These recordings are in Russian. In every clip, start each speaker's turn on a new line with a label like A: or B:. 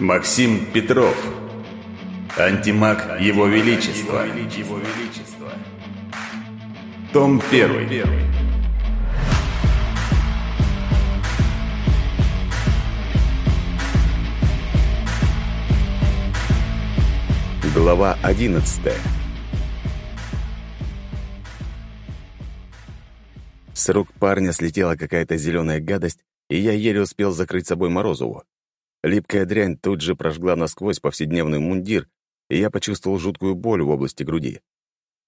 A: Максим Петров. Антимаг Его Величества. Том 1.
B: Глава 11 С рук парня слетела какая-то зеленая гадость, и я еле успел закрыть собой Морозову. Липкая дрянь тут же прожгла насквозь повседневный мундир, и я почувствовал жуткую боль в области груди.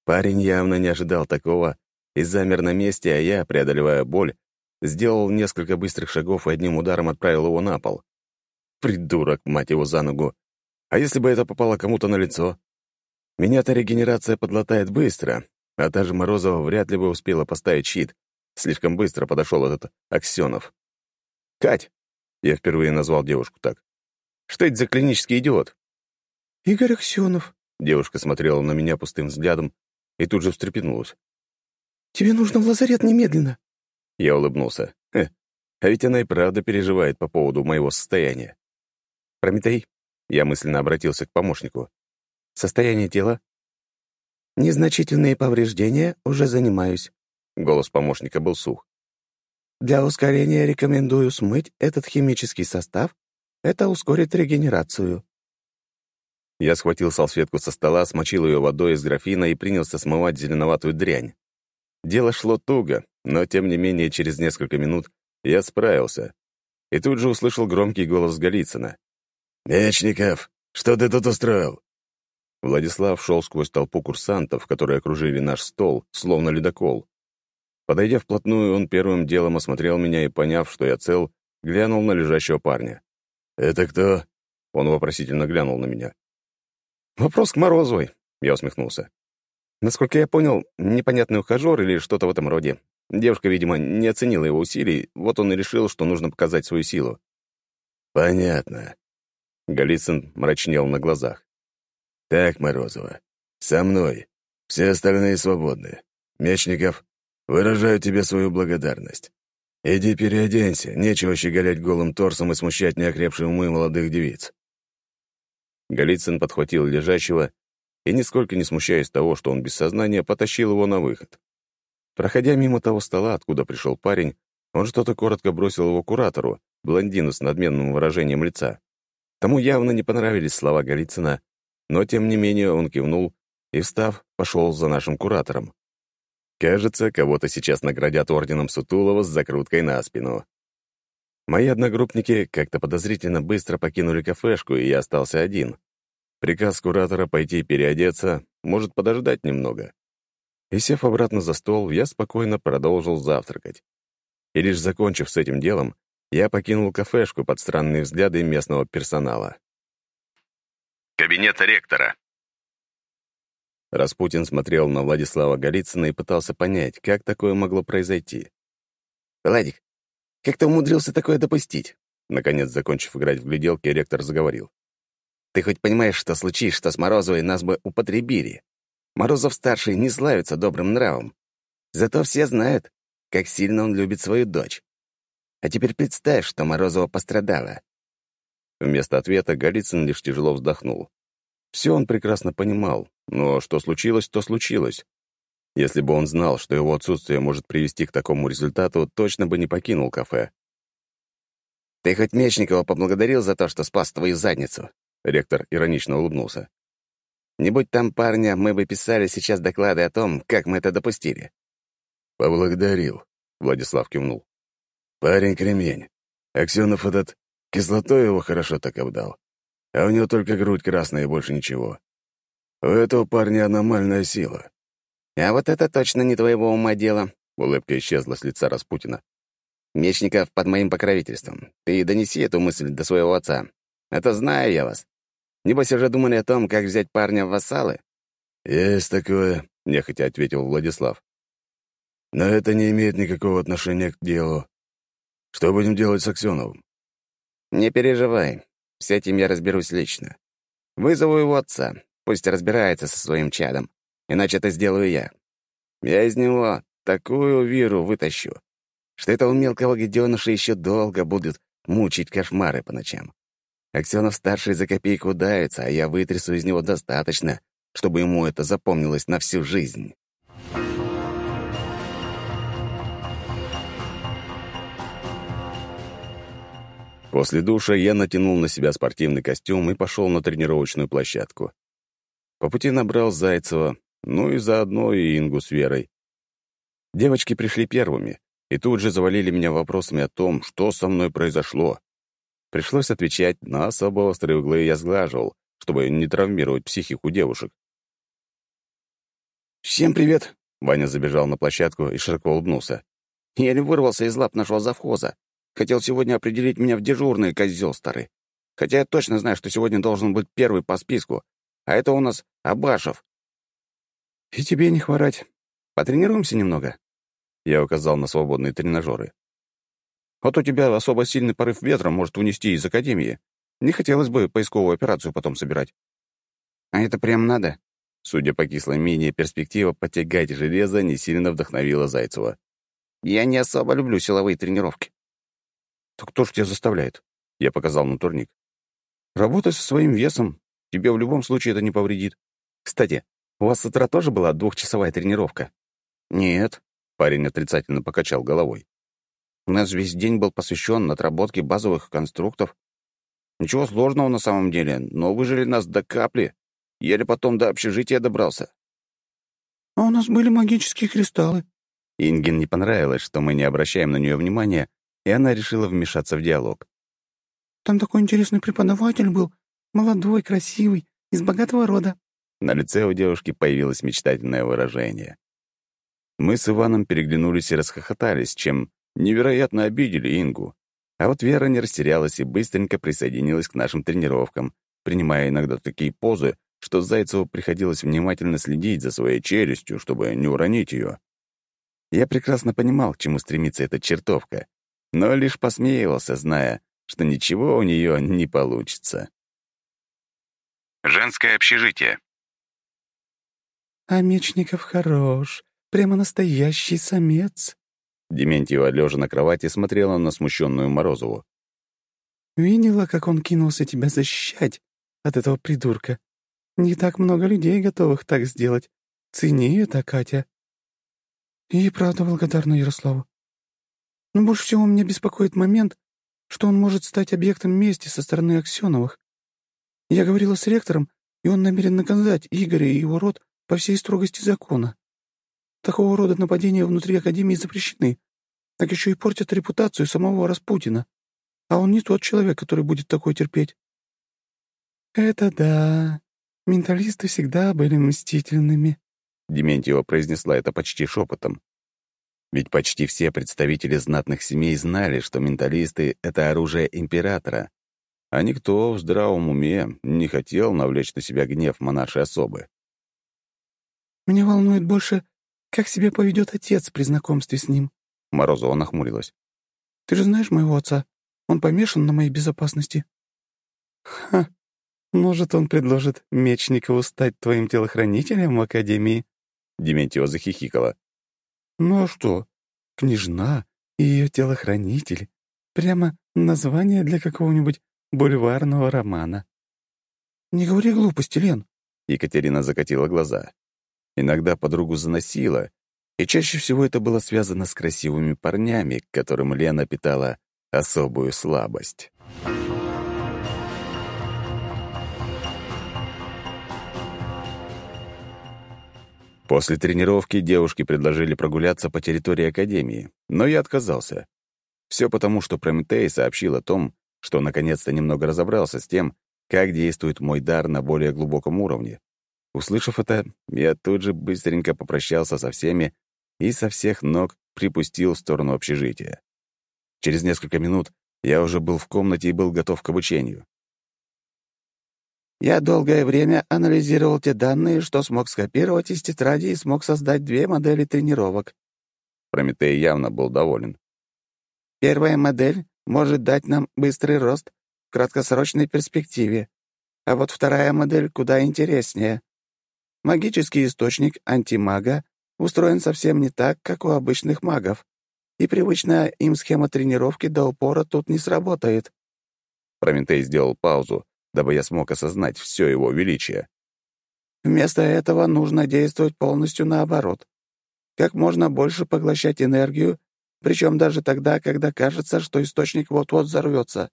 B: Парень явно не ожидал такого и замер на месте, а я, преодолевая боль, сделал несколько быстрых шагов и одним ударом отправил его на пол. Придурок, мать его, за ногу. А если бы это попало кому-то на лицо? Меня-то регенерация подлатает быстро, а та же Морозова вряд ли бы успела поставить щит. Слишком быстро подошел этот Аксенов. «Кать!» — я впервые назвал девушку так. «Что это за клинический идиот?»
C: «Игорь Аксенов», —
B: девушка смотрела на меня пустым взглядом и тут же встрепенулась.
C: «Тебе нужно в лазарет немедленно».
B: Я улыбнулся. Хе, а ведь она и правда переживает по поводу моего состояния. «Прометей?» — я мысленно обратился к помощнику. «Состояние тела?»
C: «Незначительные повреждения, уже занимаюсь».
B: Голос помощника был сух.
C: Для ускорения рекомендую смыть этот химический состав. Это ускорит регенерацию.
B: Я схватил салфетку со стола, смочил ее водой из графина и принялся смывать зеленоватую дрянь. Дело шло туго, но тем не менее через несколько минут я справился. И тут же услышал громкий голос Голицына.
D: «Мечников, что ты тут устроил?»
B: Владислав шел сквозь толпу курсантов, которые окружили наш стол, словно ледокол. Подойдя вплотную, он первым делом осмотрел меня и, поняв, что я цел, глянул на лежащего парня.
D: «Это кто?»
B: Он вопросительно глянул на меня. «Вопрос к Морозовой», — я усмехнулся. Насколько я понял, непонятный ухажер или что-то в этом роде. Девушка, видимо, не оценила его усилий, вот он и решил, что нужно показать свою силу.
D: «Понятно».
B: Голицын мрачнел на глазах.
D: «Так, Морозова, со мной. Все остальные свободны. Мечников, Выражаю тебе свою благодарность. Иди переоденься, нечего щеголять голым торсом и смущать неокрепшие умы молодых девиц».
B: Голицын подхватил лежащего и, нисколько не смущаясь того, что он без сознания, потащил его на выход. Проходя мимо того стола, откуда пришел парень, он что-то коротко бросил его куратору, блондину с надменным выражением лица. Тому явно не понравились слова Голицына, но, тем не менее, он кивнул и, встав, пошел за нашим куратором. Кажется, кого-то сейчас наградят орденом Сутулова с закруткой на спину. Мои одногруппники как-то подозрительно быстро покинули кафешку, и я остался один. Приказ куратора пойти переодеться может подождать немного. И сев обратно за стол, я спокойно продолжил завтракать. И лишь закончив с этим делом, я покинул кафешку под странные взгляды местного персонала.
A: Кабинет ректора.
B: Распутин смотрел на Владислава Голицына и пытался понять, как такое могло произойти.
E: «Владик, как ты умудрился такое допустить?»
B: Наконец, закончив играть в гляделки, ректор заговорил.
E: «Ты хоть понимаешь, что случись, что с Морозовой нас бы употребили? Морозов-старший не славится добрым нравом. Зато все знают, как сильно он любит свою дочь. А теперь представь, что Морозова пострадала».
B: Вместо ответа Голицын лишь тяжело вздохнул. Все он прекрасно понимал, но что случилось, то случилось. Если бы он знал, что его отсутствие может привести к такому результату, точно бы не покинул кафе.
E: «Ты хоть Мечникова поблагодарил за то, что спас твою задницу?»
B: Ректор иронично улыбнулся.
E: «Не будь там парня, мы бы писали сейчас доклады о том, как мы это допустили».
D: «Поблагодарил», — Владислав кивнул. «Парень кремень. Аксенов этот кислотой его хорошо так обдал а у него только грудь красная и больше ничего. У этого парня аномальная сила.
E: А вот это точно не твоего ума дело.
B: Улыбка исчезла с лица Распутина.
E: Мечников под моим покровительством. Ты донеси эту мысль до своего отца. Это знаю я вас. Небось, уже думали о том, как взять парня в вассалы?
D: «Есть такое», — нехотя ответил Владислав. «Но это не имеет никакого отношения к делу. Что будем делать с Аксеновым?»
E: «Не переживай. С этим я разберусь лично. Вызову его отца, пусть разбирается со своим чадом, иначе это сделаю я. Я из него такую виру вытащу, что этого мелкого гаденыша еще долго будут мучить кошмары по ночам.
F: Аксенов-старший за копейку давится, а я вытрясу из него достаточно, чтобы ему это запомнилось на всю жизнь.
B: После душа я натянул на себя спортивный костюм и пошел на тренировочную площадку. По пути набрал Зайцева, ну и заодно и Ингу с Верой. Девочки пришли первыми и тут же завалили меня вопросами о том, что со мной произошло. Пришлось отвечать, но особо острые углы я сглаживал, чтобы не травмировать психику девушек.
F: «Всем привет!»
B: — Ваня забежал на площадку и широко улыбнулся.
F: «Еле вырвался из лап нашего завхоза. Хотел сегодня определить меня в дежурные, козел старый. Хотя я точно знаю, что сегодня должен быть первый по списку. А это у нас Абашев».
G: «И тебе не хворать. Потренируемся немного?»
B: Я указал на свободные тренажеры.
G: Вот у тебя особо сильный порыв ветра может унести из академии. Не хотелось бы поисковую операцию потом собирать».
F: «А это прям надо?»
B: Судя по кислой мине, перспектива потягать железо не сильно вдохновила Зайцева.
F: «Я не особо люблю силовые тренировки».
G: «Так кто ж тебя заставляет?» Я показал на турник. «Работай со своим весом. Тебе в любом случае это не повредит. Кстати, у вас с утра тоже была двухчасовая тренировка?»
F: «Нет», —
B: парень отрицательно покачал головой.
F: У нас весь день был посвящен отработке базовых конструктов. Ничего сложного на самом деле, но выжили нас до капли. Еле потом до общежития добрался.
G: А у нас были магические кристаллы.
B: Инген не понравилось, что мы не обращаем на нее внимания, и она решила вмешаться в диалог.
G: Там такой интересный преподаватель был, молодой, красивый, из богатого рода.
B: На лице у девушки появилось мечтательное выражение. Мы с Иваном переглянулись и расхохотались, чем невероятно обидели Ингу. А вот Вера не растерялась и быстренько присоединилась к нашим тренировкам, принимая иногда такие позы, что Зайцеву приходилось внимательно следить за своей челюстью, чтобы не уронить ее. Я прекрасно понимал, к чему стремится эта чертовка, но лишь посмеивался, зная, что ничего у нее не получится. Женское общежитие.
G: А Мечников хорош, прямо настоящий самец.
B: Дементьева, лежа на кровати, смотрела на смущенную Морозову.
G: «Видела, как он кинулся тебя защищать от этого придурка? Не так много людей, готовых так сделать. Цени это, Катя». И правда благодарна Ярославу. Но больше всего меня беспокоит момент, что он может стать объектом мести со стороны Аксеновых. Я говорила с ректором, и он намерен наказать Игоря и его род по всей строгости закона. Такого рода нападения внутри Академии запрещены, так еще и портят репутацию самого Распутина. А он не тот человек, который будет такое терпеть. «Это да. Менталисты всегда были мстительными», —
B: Дементьева произнесла это почти шепотом. Ведь почти все представители знатных семей знали, что менталисты — это оружие императора, а никто в здравом уме не хотел навлечь на себя гнев монаршей особы.
G: «Меня волнует больше как себя поведет отец при знакомстве с ним?»
B: Морозова нахмурилась.
G: «Ты же знаешь моего отца. Он помешан на моей безопасности». «Ха! Может, он предложит Мечникову стать твоим телохранителем в Академии?»
B: Дементьева захихикала.
G: «Ну а что? Княжна и ее телохранитель. Прямо название для какого-нибудь бульварного романа». «Не говори глупости, Лен!»
B: Екатерина закатила глаза. Иногда подругу заносила, и чаще всего это было связано с красивыми парнями, к которым Лена питала особую слабость. После тренировки девушки предложили прогуляться по территории Академии, но я отказался. Все потому, что Прометей сообщил о том, что наконец-то немного разобрался с тем, как действует мой дар на более глубоком уровне. Услышав это, я тут же быстренько попрощался со всеми и со всех ног припустил в сторону общежития. Через несколько минут я уже был в комнате и был готов к обучению.
F: Я долгое время анализировал те данные, что смог скопировать из тетради и смог создать две модели тренировок.
B: Прометей явно был доволен.
F: Первая модель может дать нам быстрый рост в краткосрочной перспективе, а вот вторая модель куда интереснее. Магический источник антимага устроен совсем не так, как у обычных магов, и привычная им схема тренировки до упора тут не сработает.
B: Прометей сделал паузу, дабы я смог осознать все его величие.
H: Вместо этого нужно действовать полностью наоборот. Как можно больше поглощать энергию, причем даже тогда, когда кажется, что источник вот-вот взорвется.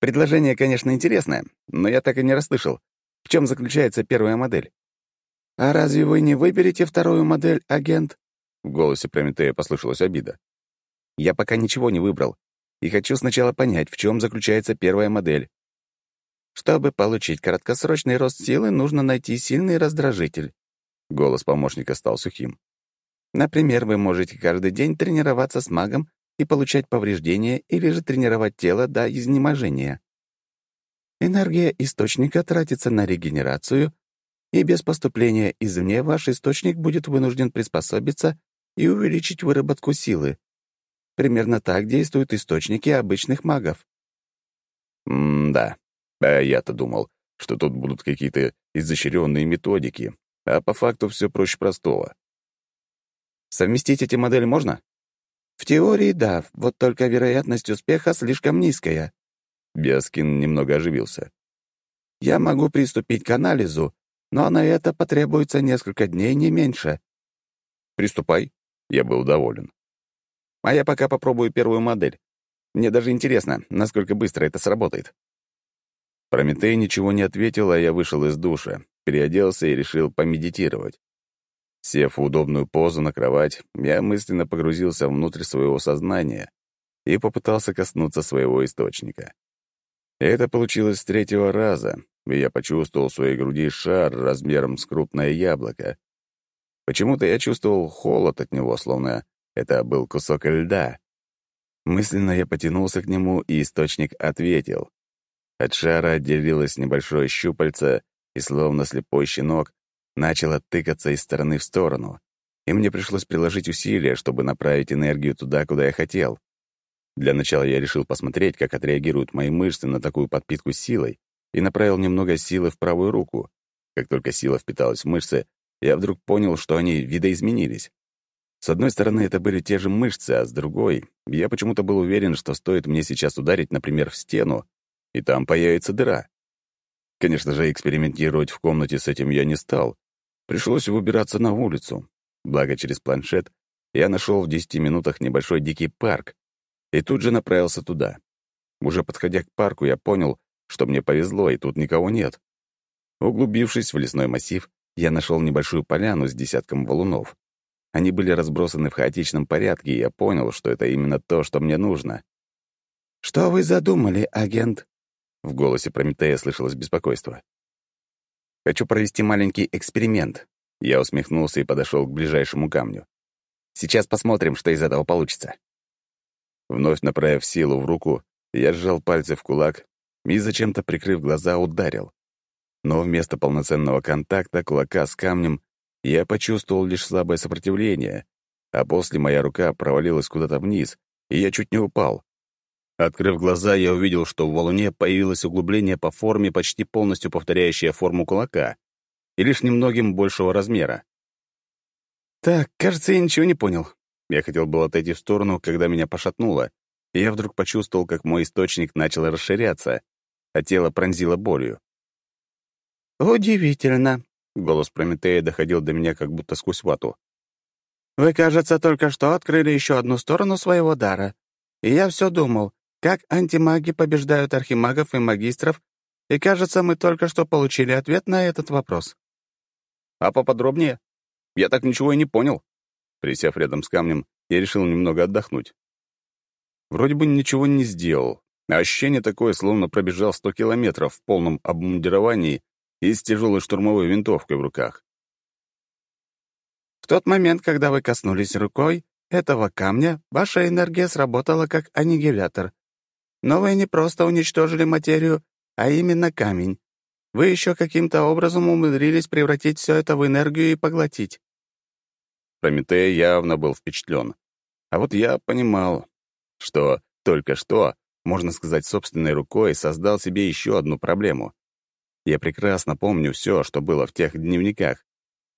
B: Предложение, конечно, интересное, но я так и не расслышал. В чем заключается первая модель?
H: «А разве вы не выберете вторую модель, агент?»
B: В голосе Прометея послышалась обида. «Я пока ничего не выбрал, и хочу сначала понять, в чем заключается первая модель. Чтобы получить краткосрочный рост силы, нужно найти сильный раздражитель». Голос помощника стал сухим. «Например, вы можете каждый день тренироваться с магом и получать повреждения или же тренировать тело до изнеможения. Энергия источника тратится на регенерацию, и без поступления извне ваш источник будет вынужден приспособиться и увеличить выработку силы. Примерно так действуют источники обычных магов.
I: М-да. А я-то думал, что тут будут какие-то изощренные методики, а по факту все проще простого.
B: Совместить эти модели можно?
H: В теории, да, вот только вероятность успеха слишком низкая.
B: Биоскин немного оживился.
H: Я могу приступить к анализу, но на это потребуется несколько дней, не меньше.
B: Приступай. Я был доволен. А я пока попробую первую модель. Мне даже интересно, насколько быстро это сработает. Прометей ничего не ответил, а я вышел из душа, переоделся и решил помедитировать. Сев в удобную позу на кровать, я мысленно погрузился внутрь своего сознания и попытался коснуться своего источника. Это получилось с третьего раза, и я почувствовал в своей груди шар размером с крупное яблоко. Почему-то я чувствовал холод от него, словно это был кусок льда. Мысленно я потянулся к нему, и источник ответил. От шара отделилось небольшое щупальце, и словно слепой щенок начало тыкаться из стороны в сторону, и мне пришлось приложить усилия, чтобы направить энергию туда, куда я хотел. Для начала я решил посмотреть, как отреагируют мои мышцы на такую подпитку силой, и направил немного силы в правую руку. Как только сила впиталась в мышцы, я вдруг понял, что они видоизменились. С одной стороны, это были те же мышцы, а с другой, я почему-то был уверен, что стоит мне сейчас ударить, например, в стену, и там появится дыра. Конечно же, экспериментировать в комнате с этим я не стал, Пришлось выбираться на улицу. Благо, через планшет я нашел в 10 минутах небольшой дикий парк и тут же направился туда. Уже подходя к парку, я понял, что мне повезло, и тут никого нет. Углубившись в лесной массив, я нашел небольшую поляну с десятком валунов. Они были разбросаны в хаотичном порядке, и я понял, что это именно то, что мне нужно.
H: «Что вы задумали, агент?»
B: В голосе Прометея слышалось беспокойство. Хочу провести маленький эксперимент. Я усмехнулся и подошел к ближайшему камню. Сейчас посмотрим, что из этого получится. Вновь направив силу в руку, я сжал пальцы в кулак и, зачем-то прикрыв глаза, ударил. Но вместо полноценного контакта кулака с камнем я почувствовал лишь слабое сопротивление, а после моя рука провалилась куда-то вниз, и я чуть не упал. Открыв глаза, я увидел, что в валуне появилось углубление по форме, почти полностью повторяющее форму кулака, и лишь немногим большего размера. Так, кажется, я ничего не понял. Я хотел было отойти в сторону, когда меня пошатнуло, и я вдруг почувствовал, как мой источник начал расширяться, а тело пронзило болью.
H: «Удивительно», — голос Прометея доходил до меня как будто сквозь вату. «Вы, кажется, только что открыли еще одну сторону своего дара. И я все думал, как антимаги побеждают архимагов и магистров, и, кажется, мы только что получили ответ на этот вопрос.
B: А поподробнее? Я так ничего и не понял. Присев рядом с камнем, я решил немного отдохнуть. Вроде бы ничего не сделал, а ощущение такое, словно пробежал сто километров в полном обмундировании и с тяжелой штурмовой винтовкой в руках.
H: В тот момент, когда вы коснулись рукой этого камня, ваша энергия сработала как аннигилятор, но вы не просто уничтожили материю, а именно камень. Вы еще каким-то образом умудрились превратить все это в энергию и поглотить.
B: Прометей явно был впечатлен. А вот я понимал, что только что, можно сказать, собственной рукой создал себе еще одну проблему. Я прекрасно помню все, что было в тех дневниках,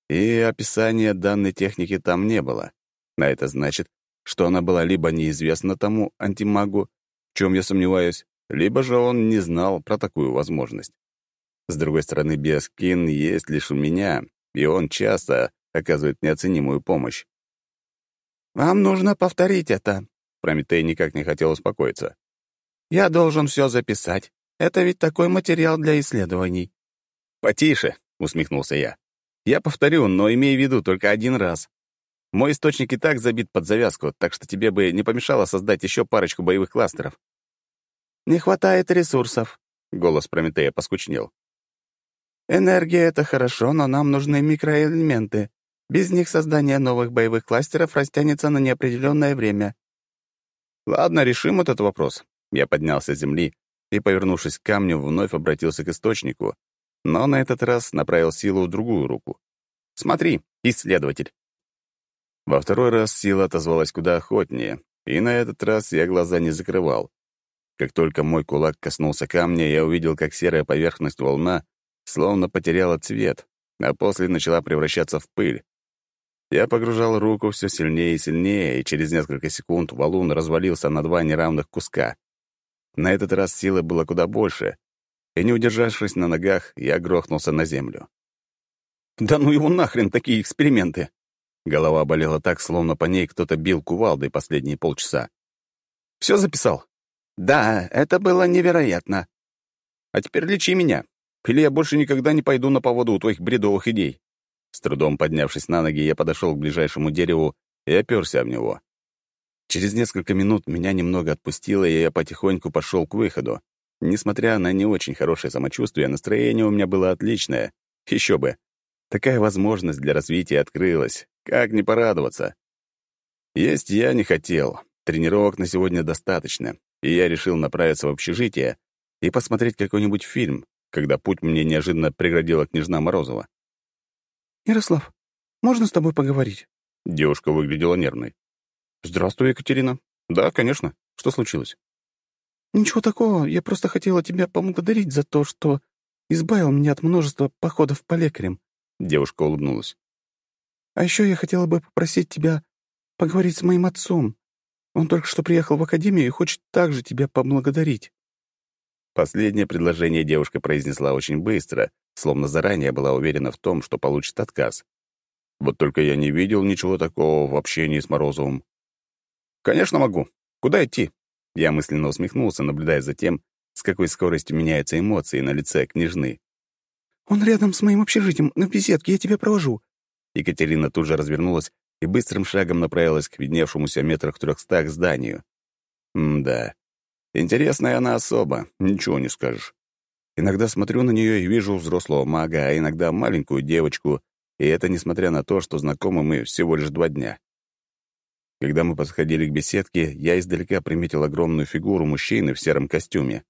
B: и описания данной техники там не было. А это значит, что она была либо неизвестна тому антимагу, чем я сомневаюсь, либо же он не знал про такую возможность. С другой стороны, биоскин есть лишь у меня, и он часто оказывает неоценимую помощь.
J: «Вам нужно повторить это», — Прометей никак не хотел успокоиться. «Я должен все записать. Это ведь такой материал для исследований».
B: «Потише», — усмехнулся я. «Я повторю, но имей в виду только один раз. Мой источник и так забит под завязку, так что тебе бы не помешало создать еще парочку боевых кластеров».
J: «Не хватает ресурсов», — голос Прометея поскучнел. «Энергия — это хорошо, но нам нужны микроэлементы. Без них создание новых боевых кластеров растянется на неопределенное время».
B: «Ладно, решим этот вопрос». Я поднялся с земли и, повернувшись к камню, вновь обратился к источнику, но на этот раз направил силу в другую руку. «Смотри, исследователь». Во второй раз сила отозвалась куда охотнее, и на этот раз я глаза не закрывал. Как только мой кулак коснулся камня, я увидел, как серая поверхность волна словно потеряла цвет, а после начала превращаться в пыль. Я погружал руку все сильнее и сильнее, и через несколько секунд валун развалился на два неравных куска. На этот раз силы было куда больше, и, не удержавшись на ногах, я грохнулся на землю. «Да ну его нахрен, такие эксперименты!» Голова болела так, словно по ней кто-то бил кувалдой последние полчаса. «Все записал?»
J: «Да, это было невероятно».
B: «А теперь лечи меня, или я больше никогда не пойду на поводу у твоих бредовых идей». С трудом поднявшись на ноги, я подошел к ближайшему дереву и оперся об него. Через несколько минут меня немного отпустило, и я потихоньку пошел к выходу. Несмотря на не очень хорошее самочувствие, настроение у меня было отличное. Еще бы. Такая возможность для развития открылась. Как не порадоваться? Есть я не хотел. Тренировок на сегодня достаточно, и я решил направиться в общежитие и посмотреть какой-нибудь фильм, когда путь мне неожиданно преградила княжна Морозова.
J: «Ярослав, можно с тобой поговорить?»
B: Девушка выглядела нервной. «Здравствуй, Екатерина. Да, конечно. Что случилось?»
J: «Ничего такого. Я просто хотела тебя поблагодарить за то, что избавил меня от множества походов по лекарям».
B: Девушка улыбнулась.
J: А еще я хотела бы попросить тебя поговорить с моим отцом. Он только что приехал в академию и хочет также тебя поблагодарить».
B: Последнее предложение девушка произнесла очень быстро, словно заранее была уверена в том, что получит отказ. Вот только я не видел ничего такого в общении с Морозовым. «Конечно могу. Куда идти?» Я мысленно усмехнулся, наблюдая за тем, с какой скоростью меняются эмоции на лице княжны.
J: «Он рядом с моим общежитием, на беседке, я тебя провожу.
B: Екатерина тут же развернулась и быстрым шагом направилась к видневшемуся метрах трехстах зданию. М-да. Интересная она особа, ничего не скажешь. Иногда смотрю на нее и вижу взрослого мага, а иногда маленькую девочку, и это несмотря на то, что знакомы мы всего лишь два дня. Когда мы подходили к беседке, я издалека приметил огромную фигуру мужчины в сером костюме.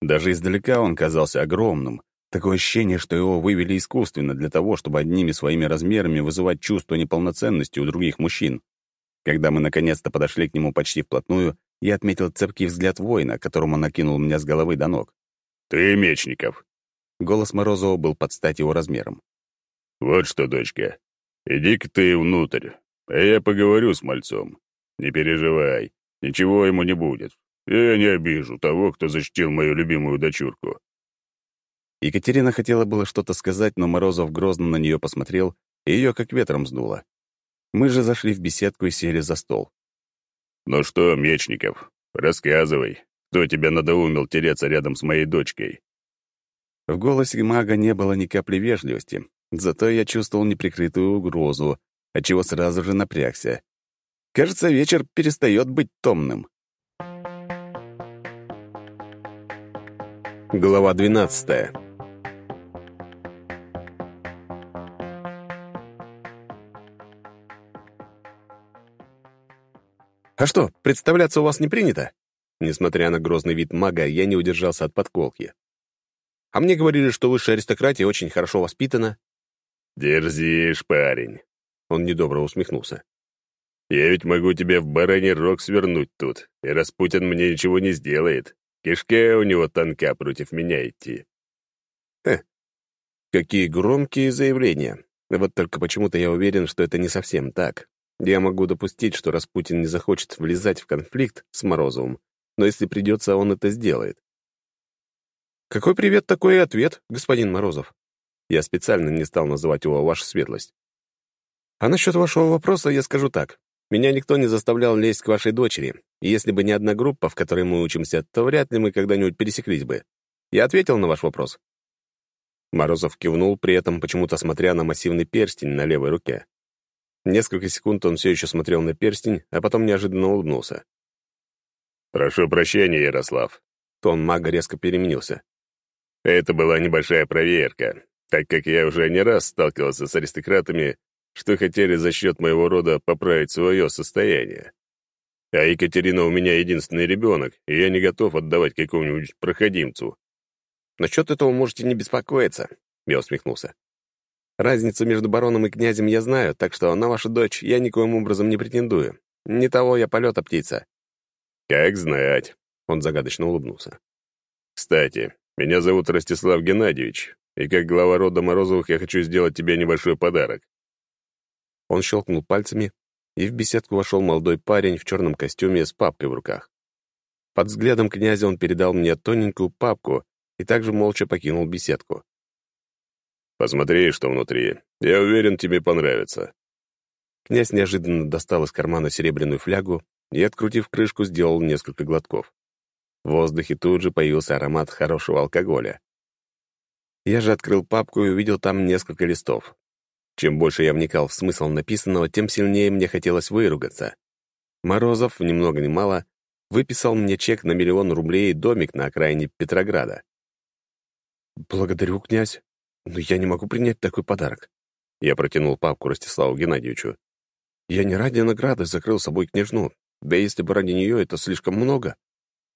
B: Даже издалека он казался огромным, Такое ощущение, что его вывели искусственно для того, чтобы одними своими размерами вызывать чувство неполноценности у других мужчин. Когда мы наконец-то подошли к нему почти вплотную, я отметил цепкий взгляд воина, которому он накинул меня с головы до ног.
K: «Ты Мечников!»
B: Голос Морозова был под стать его размером.
K: «Вот что, дочка, иди-ка ты внутрь, а я поговорю с мальцом. Не переживай, ничего ему не будет. Я не обижу того, кто защитил мою любимую дочурку.
B: Екатерина хотела было что-то сказать, но Морозов грозно на нее посмотрел, и ее как ветром сдуло. Мы же зашли в беседку и сели за стол.
K: «Ну что, Мечников, рассказывай, кто тебя надоумил тереться рядом с моей дочкой?»
B: В голосе мага не было ни капли вежливости, зато я чувствовал неприкрытую угрозу, отчего сразу же напрягся. Кажется, вечер перестает быть томным. Глава двенадцатая «А что, представляться у вас не принято?» Несмотря на грозный вид мага, я не удержался от подколки. «А мне говорили, что высшая аристократия очень хорошо воспитана».
K: «Дерзишь, парень!»
B: Он недобро усмехнулся.
K: «Я ведь могу тебе в бараний рог свернуть тут, и Распутин мне ничего не сделает. Кишка у него тонка против меня идти».
B: «Хм, какие громкие заявления. Вот только почему-то я уверен, что это не совсем так. Я могу допустить, что Распутин не захочет влезать в конфликт с Морозовым, но если придется, он это сделает. Какой привет, такой и ответ, господин Морозов. Я специально не стал называть его «Ваша светлость». А насчет вашего вопроса я скажу так. Меня никто не заставлял лезть к вашей дочери, и если бы не одна группа, в которой мы учимся, то вряд ли мы когда-нибудь пересеклись бы. Я ответил на ваш вопрос. Морозов кивнул, при этом почему-то смотря на массивный перстень на левой руке. Несколько секунд он все еще смотрел на перстень, а потом неожиданно улыбнулся.
L: «Прошу прощения, Ярослав».
B: Тон мага резко переменился.
L: «Это была небольшая проверка, так как я уже не раз сталкивался с аристократами, что хотели за счет моего рода поправить свое состояние. А Екатерина у меня единственный ребенок, и я не готов отдавать какому-нибудь проходимцу.
B: Насчет этого можете не беспокоиться, я усмехнулся. Разницу между бароном и князем я знаю, так что на вашу дочь я никоим образом не претендую. Не того я полета птица.
L: Как знать, он загадочно улыбнулся. Кстати, меня зовут Ростислав Геннадьевич, и как глава рода Морозовых я хочу сделать тебе небольшой подарок.
B: Он щелкнул пальцами, и в беседку вошел молодой парень в черном костюме с папкой в руках. Под взглядом князя он передал мне тоненькую папку и также молча покинул беседку.
L: «Посмотри, что внутри. Я уверен, тебе понравится».
B: Князь неожиданно достал из кармана серебряную флягу и, открутив крышку, сделал несколько глотков. В воздухе тут же появился аромат хорошего алкоголя. Я же открыл папку и увидел там несколько листов. Чем больше я вникал в смысл написанного, тем сильнее мне хотелось выругаться. Морозов, ни много ни мало, выписал мне чек на миллион рублей и домик на окраине Петрограда. «Благодарю, князь, но я не могу принять такой подарок». Я протянул папку Ростиславу Геннадьевичу. «Я не ради награды закрыл собой княжну, да если бы ради нее это слишком много».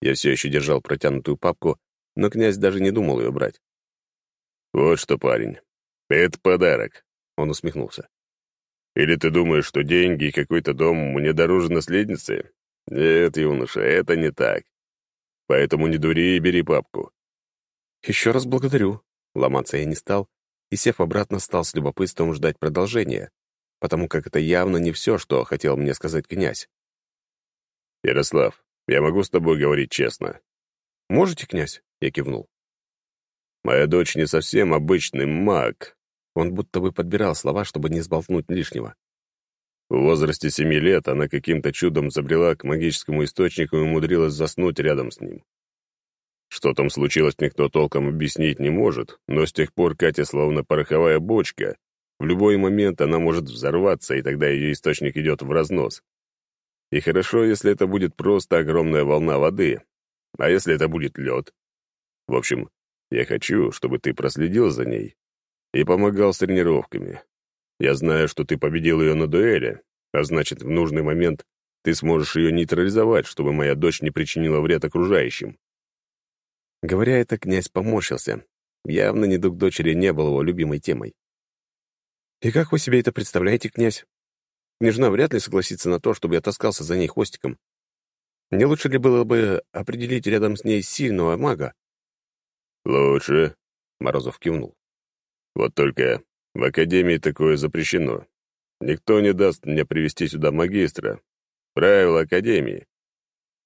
B: Я все еще держал протянутую папку, но князь даже не думал ее брать.
L: «Вот что, парень, это подарок. Он усмехнулся. «Или ты думаешь, что деньги и какой-то дом мне дороже наследницы? Нет, юноша, это не так. Поэтому не дури и бери папку».
B: «Еще раз благодарю». Ломаться я не стал, и, сев обратно, стал с любопытством ждать продолжения, потому как это явно не все, что хотел мне сказать князь.
L: «Ярослав, я могу с тобой говорить честно?»
B: «Можете, князь?» — я кивнул.
L: «Моя дочь не совсем обычный маг,
B: он будто бы подбирал слова, чтобы не сболтнуть лишнего.
L: В возрасте семи лет она каким-то чудом забрела к магическому источнику и умудрилась заснуть рядом с ним. Что там случилось, никто толком объяснить не может, но с тех пор Катя словно пороховая бочка. В любой момент она может взорваться, и тогда ее источник идет в разнос. И хорошо, если это будет просто огромная волна воды. А если это будет лед? В общем, я хочу, чтобы ты проследил за ней и помогал с тренировками. Я знаю, что ты победил ее на дуэли, а значит, в нужный момент ты сможешь ее нейтрализовать, чтобы моя дочь не причинила вред окружающим».
B: Говоря это, князь поморщился. Явно недуг дочери не был его любимой темой. «И как вы себе это представляете, князь? Княжна вряд ли согласится на то, чтобы я таскался за ней хвостиком. Не лучше ли было бы определить рядом с ней сильного мага?»
L: «Лучше», — Морозов кивнул. Вот только в Академии такое запрещено. Никто не даст мне привести сюда магистра. Правила Академии.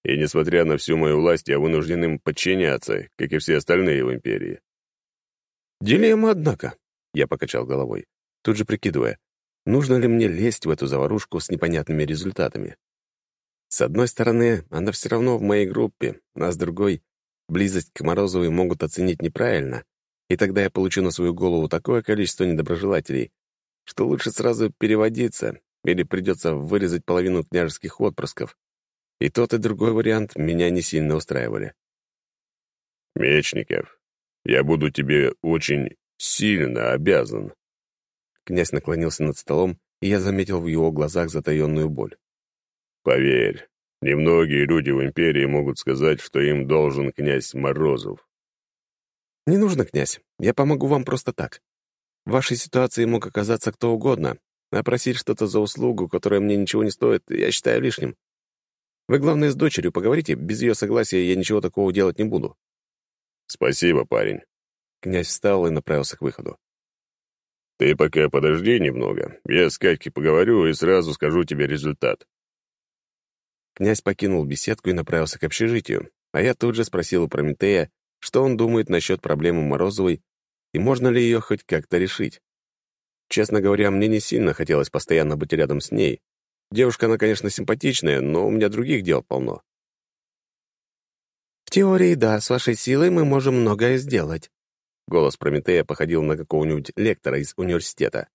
L: И несмотря на всю мою власть, я вынужден им подчиняться, как и все остальные в Империи.
B: «Дилемма, однако», — я покачал головой, тут же прикидывая, нужно ли мне лезть в эту заварушку с непонятными результатами. С одной стороны, она все равно в моей группе, а с другой, близость к Морозовой могут оценить неправильно, и тогда я получу на свою голову такое количество недоброжелателей, что лучше сразу переводиться, или придется вырезать половину княжеских отпрысков. И тот, и другой вариант меня не сильно устраивали.
L: «Мечников, я буду тебе очень сильно обязан».
B: Князь наклонился над столом, и я заметил в его глазах затаенную боль.
L: «Поверь, немногие люди в империи могут сказать, что им должен князь Морозов.
B: «Не нужно, князь. Я помогу вам просто так. В вашей ситуации мог оказаться кто угодно, а просить что-то за услугу, которая мне ничего не стоит, я считаю лишним. Вы, главное, с дочерью поговорите, без ее согласия я ничего такого делать не буду».
L: «Спасибо, парень».
B: Князь встал и направился к выходу.
L: «Ты пока подожди немного. Я с Катькой поговорю и сразу скажу тебе результат.
B: князь покинул беседку и направился к общежитию, а я тут же спросил у Прометея, что он думает насчет проблемы Морозовой и можно ли ее хоть как-то решить. Честно говоря, мне не сильно хотелось постоянно быть рядом с ней. Девушка, она, конечно, симпатичная, но у меня других дел полно.
M: «В теории, да, с вашей силой мы можем многое сделать»,
B: Голос Прометея походил на какого-нибудь лектора из университета.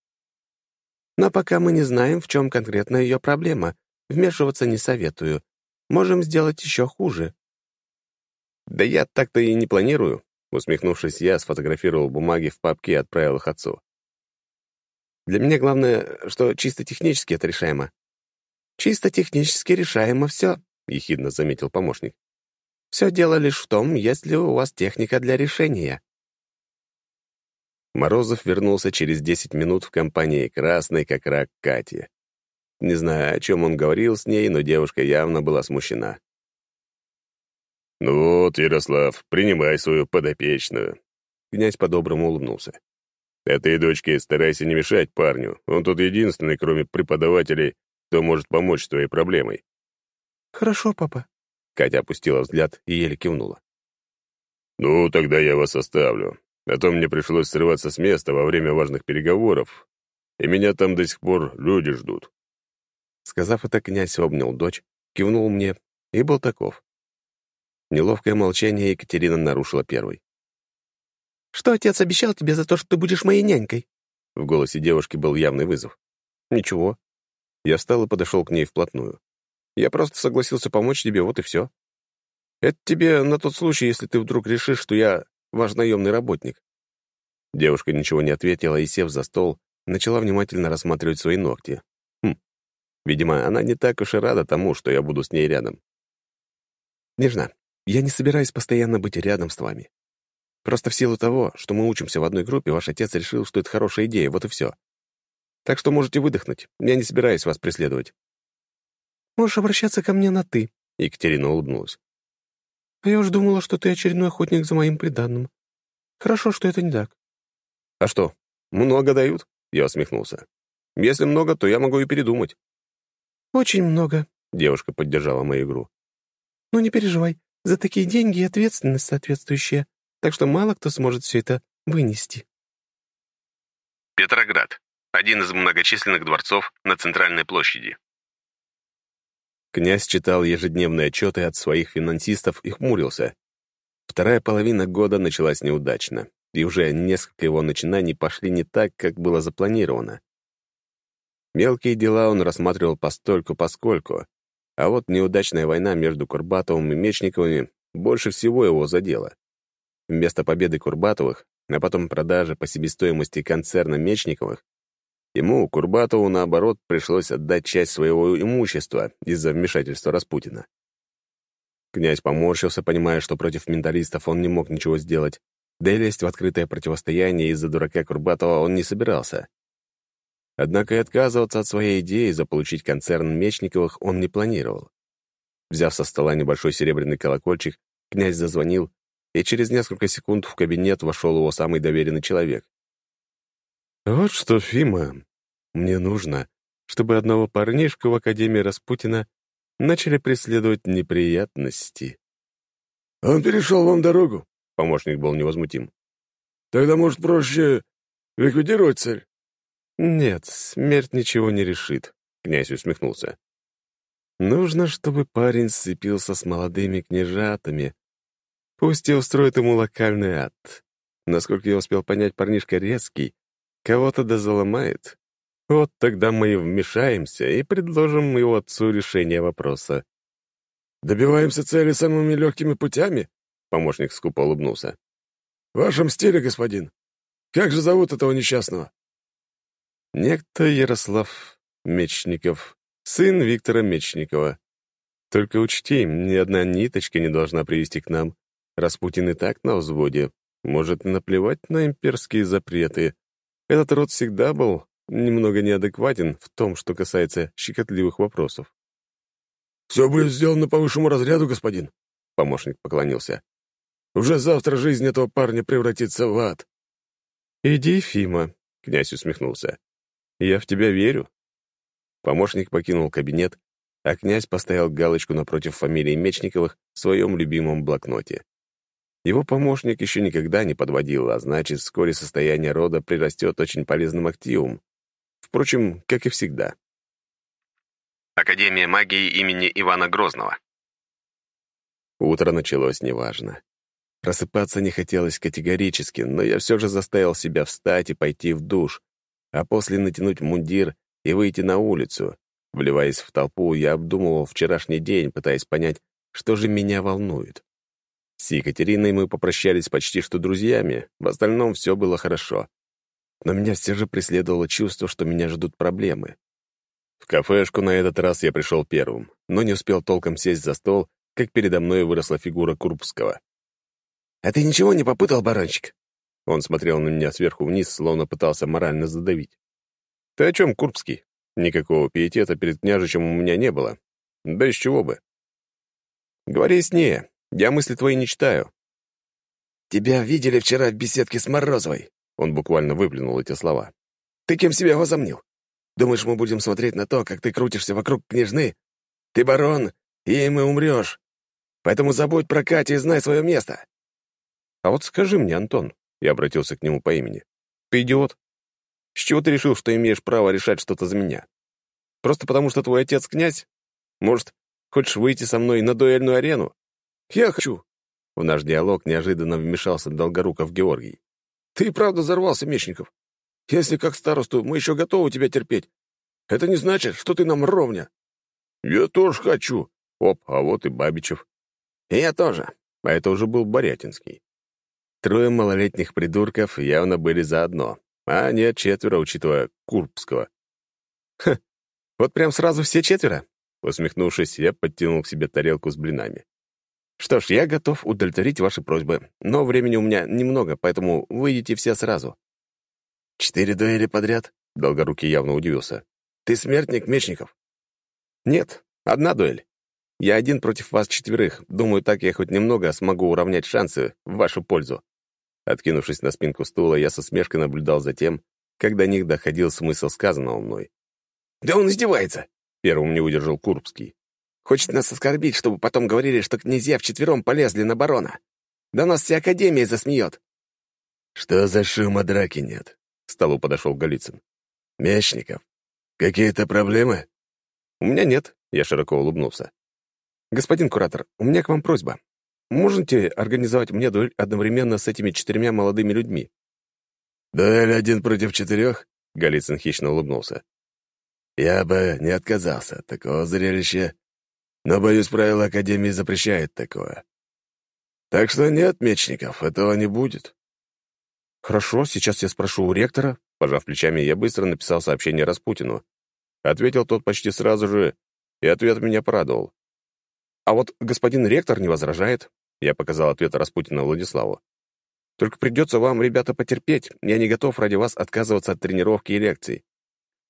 M: «Но пока мы не знаем, в чем конкретно ее проблема, вмешиваться не советую. Можем сделать еще хуже».
B: «Да я так-то и не планирую», — усмехнувшись, я сфотографировал бумаги в папке и отправил их отцу. «Для меня главное, что чисто технически это решаемо».
M: «Чисто технически решаемо все», — ехидно заметил помощник. «Все дело лишь в том, есть ли у вас техника для решения».
B: Морозов вернулся через 10 минут в компании красной, как рак, Кати. Не знаю, о чем он говорил с ней, но девушка явно была смущена.
N: «Ну вот, Ярослав, принимай свою подопечную».
B: Князь по-доброму улыбнулся.
N: «А ты, дочке, старайся не мешать парню. Он тут единственный, кроме преподавателей, кто может помочь с твоей проблемой».
M: «Хорошо, папа».
B: Катя опустила взгляд и еле кивнула.
N: «Ну, тогда я вас оставлю. А то мне пришлось срываться с места во время важных переговоров, и меня там до сих пор люди ждут».
B: Сказав это, князь обнял дочь, кивнул мне и был таков. Неловкое молчание Екатерина нарушила первой.
M: «Что отец обещал тебе за то, что ты будешь моей нянькой?»
B: В голосе девушки был явный вызов. «Ничего». Я встал и подошел к ней вплотную. «Я просто согласился помочь тебе, вот и все. Это тебе на тот случай, если ты вдруг решишь, что я ваш наемный работник». Девушка ничего не ответила и, сев за стол, начала внимательно рассматривать свои ногти. Хм, видимо, она не так уж и рада тому, что я буду с ней рядом. «Нежна, я не собираюсь постоянно быть рядом с вами. Просто в силу того, что мы учимся в одной группе, ваш отец решил, что это хорошая идея, вот и все. Так что можете выдохнуть, я не собираюсь вас преследовать».
M: «Можешь обращаться ко мне на «ты», —
B: Екатерина улыбнулась.
M: А я уж думала, что ты очередной охотник за моим приданным. Хорошо, что это не так.
B: А что, много дают? Я усмехнулся. Если много, то я могу и передумать.
M: Очень много.
B: Девушка поддержала мою игру.
M: Ну не переживай, за такие деньги и ответственность соответствующая, так что мало кто сможет все это вынести.
B: Петроград. Один из многочисленных дворцов на центральной площади. Князь читал ежедневные отчеты от своих финансистов и хмурился. Вторая половина года началась неудачно, и уже несколько его начинаний пошли не так, как было запланировано. Мелкие дела он рассматривал постольку-поскольку, а вот неудачная война между Курбатовым и Мечниковыми больше всего его задела. Вместо победы Курбатовых, а потом продажи по себестоимости концерна Мечниковых, Ему, Курбатову, наоборот, пришлось отдать часть своего имущества из-за вмешательства Распутина. Князь поморщился, понимая, что против менталистов он не мог ничего сделать, да и лезть в открытое противостояние из-за дурака Курбатова он не собирался. Однако и отказываться от своей идеи заполучить концерн Мечниковых он не планировал. Взяв со стола небольшой серебряный колокольчик, князь зазвонил, и через несколько секунд в кабинет вошел его самый доверенный человек. Вот что, Фима, мне нужно, чтобы одного парнишку в Академии Распутина начали преследовать неприятности.
N: «Он перешел вам дорогу?»
B: — помощник был невозмутим.
N: «Тогда, может, проще ликвидировать цель?»
B: «Нет, смерть ничего не решит», — князь усмехнулся. «Нужно, чтобы парень сцепился с молодыми княжатами. Пусть и устроит ему локальный ад. Насколько я успел понять, парнишка резкий, кого-то да заломает. Вот тогда мы и вмешаемся и предложим его отцу решение вопроса.
N: «Добиваемся цели самыми легкими путями?»
B: Помощник скупо улыбнулся.
N: «В вашем стиле, господин. Как же зовут этого несчастного?»
B: Некто Ярослав Мечников, сын Виктора Мечникова. Только учти, ни одна ниточка не должна привести к нам. Распутин и так на взводе. Может наплевать на имперские запреты. Этот род всегда был немного неадекватен в том, что касается щекотливых вопросов.
N: «Все будет сделано по высшему разряду, господин», — помощник поклонился. «Уже завтра жизнь этого парня превратится в ад».
B: «Иди, Фима», — князь усмехнулся. «Я в тебя верю». Помощник покинул кабинет, а князь поставил галочку напротив фамилии Мечниковых в своем любимом блокноте. Его помощник еще никогда не подводил, а значит, вскоре состояние рода прирастет очень полезным активом. Впрочем, как и всегда.
O: Академия магии имени Ивана Грозного.
B: Утро началось неважно. Просыпаться не хотелось категорически, но я все же заставил себя встать и пойти в душ, а после натянуть мундир и выйти на улицу. Вливаясь в толпу, я обдумывал вчерашний день, пытаясь понять, что же меня волнует. С Екатериной мы попрощались почти что друзьями, в остальном все было хорошо. Но меня все же преследовало чувство, что меня ждут проблемы. В кафешку на этот раз я пришел первым, но не успел толком сесть за стол, как передо мной выросла фигура Курбского.
P: «А ты ничего не попутал, барончик?»
B: Он смотрел на меня сверху вниз, словно пытался морально задавить. «Ты о чем, Курбский? Никакого пиетета перед княжичем у меня не было. Да из чего бы?» «Говори яснее. Я мысли твои не читаю».
P: «Тебя видели вчера в беседке с Морозовой?»
B: Он буквально выплюнул эти слова.
P: «Ты кем себя возомнил? Думаешь, мы будем смотреть на то, как ты крутишься вокруг княжны? Ты барон, и мы умрешь. Поэтому забудь про Катю и знай свое место».
B: «А вот скажи мне, Антон», — я обратился к нему по имени, — «ты идиот? С чего ты решил, что имеешь право решать что-то за меня? Просто потому, что твой отец князь? Может, хочешь выйти со мной на дуэльную арену?»
P: «Я хочу».
B: В наш диалог неожиданно вмешался Долгоруков Георгий.
P: «Ты правда взорвался, Мечников? Если как старосту мы еще готовы тебя терпеть, это не значит, что ты нам ровня».
B: «Я тоже хочу». Оп, а вот и Бабичев.
P: «И я тоже».
B: А это уже был Борятинский. Трое малолетних придурков явно были заодно, а нет четверо, учитывая Курбского. «Ха, вот прям сразу все четверо?» Усмехнувшись, я подтянул к себе тарелку с блинами. «Что ж, я готов удовлетворить ваши просьбы, но времени у меня немного, поэтому выйдите все сразу».
P: «Четыре дуэли подряд?» — Долгорукий явно удивился. «Ты смертник, Мечников?»
B: «Нет, одна дуэль. Я один против вас четверых. Думаю, так я хоть немного смогу уравнять шансы в вашу пользу». Откинувшись на спинку стула, я со смешкой наблюдал за тем, как до них доходил смысл сказанного мной.
P: «Да он издевается!»
B: — первым не выдержал Курбский.
P: «Хочет нас оскорбить, чтобы потом говорили, что князья вчетвером полезли на барона. Да нас вся Академия засмеет».
Q: «Что за шума драки нет?» К столу подошел Голицын. «Мечников, какие-то проблемы?»
B: «У меня нет», — я широко улыбнулся. «Господин куратор, у меня к вам просьба. Можете организовать мне дуэль одновременно с этими четырьмя молодыми людьми?»
Q: «Дуэль один против четырех?»
B: — Голицын хищно улыбнулся.
Q: «Я бы не отказался от такого зрелища, но, боюсь, правила Академии запрещают такое. Так что нет, мечников, этого не будет.
B: «Хорошо, сейчас я спрошу у ректора». Пожав плечами, я быстро написал сообщение Распутину. Ответил тот почти сразу же, и ответ меня порадовал. «А вот господин ректор не возражает», — я показал ответ Распутина Владиславу. «Только придется вам, ребята, потерпеть. Я не готов ради вас отказываться от тренировки и лекций.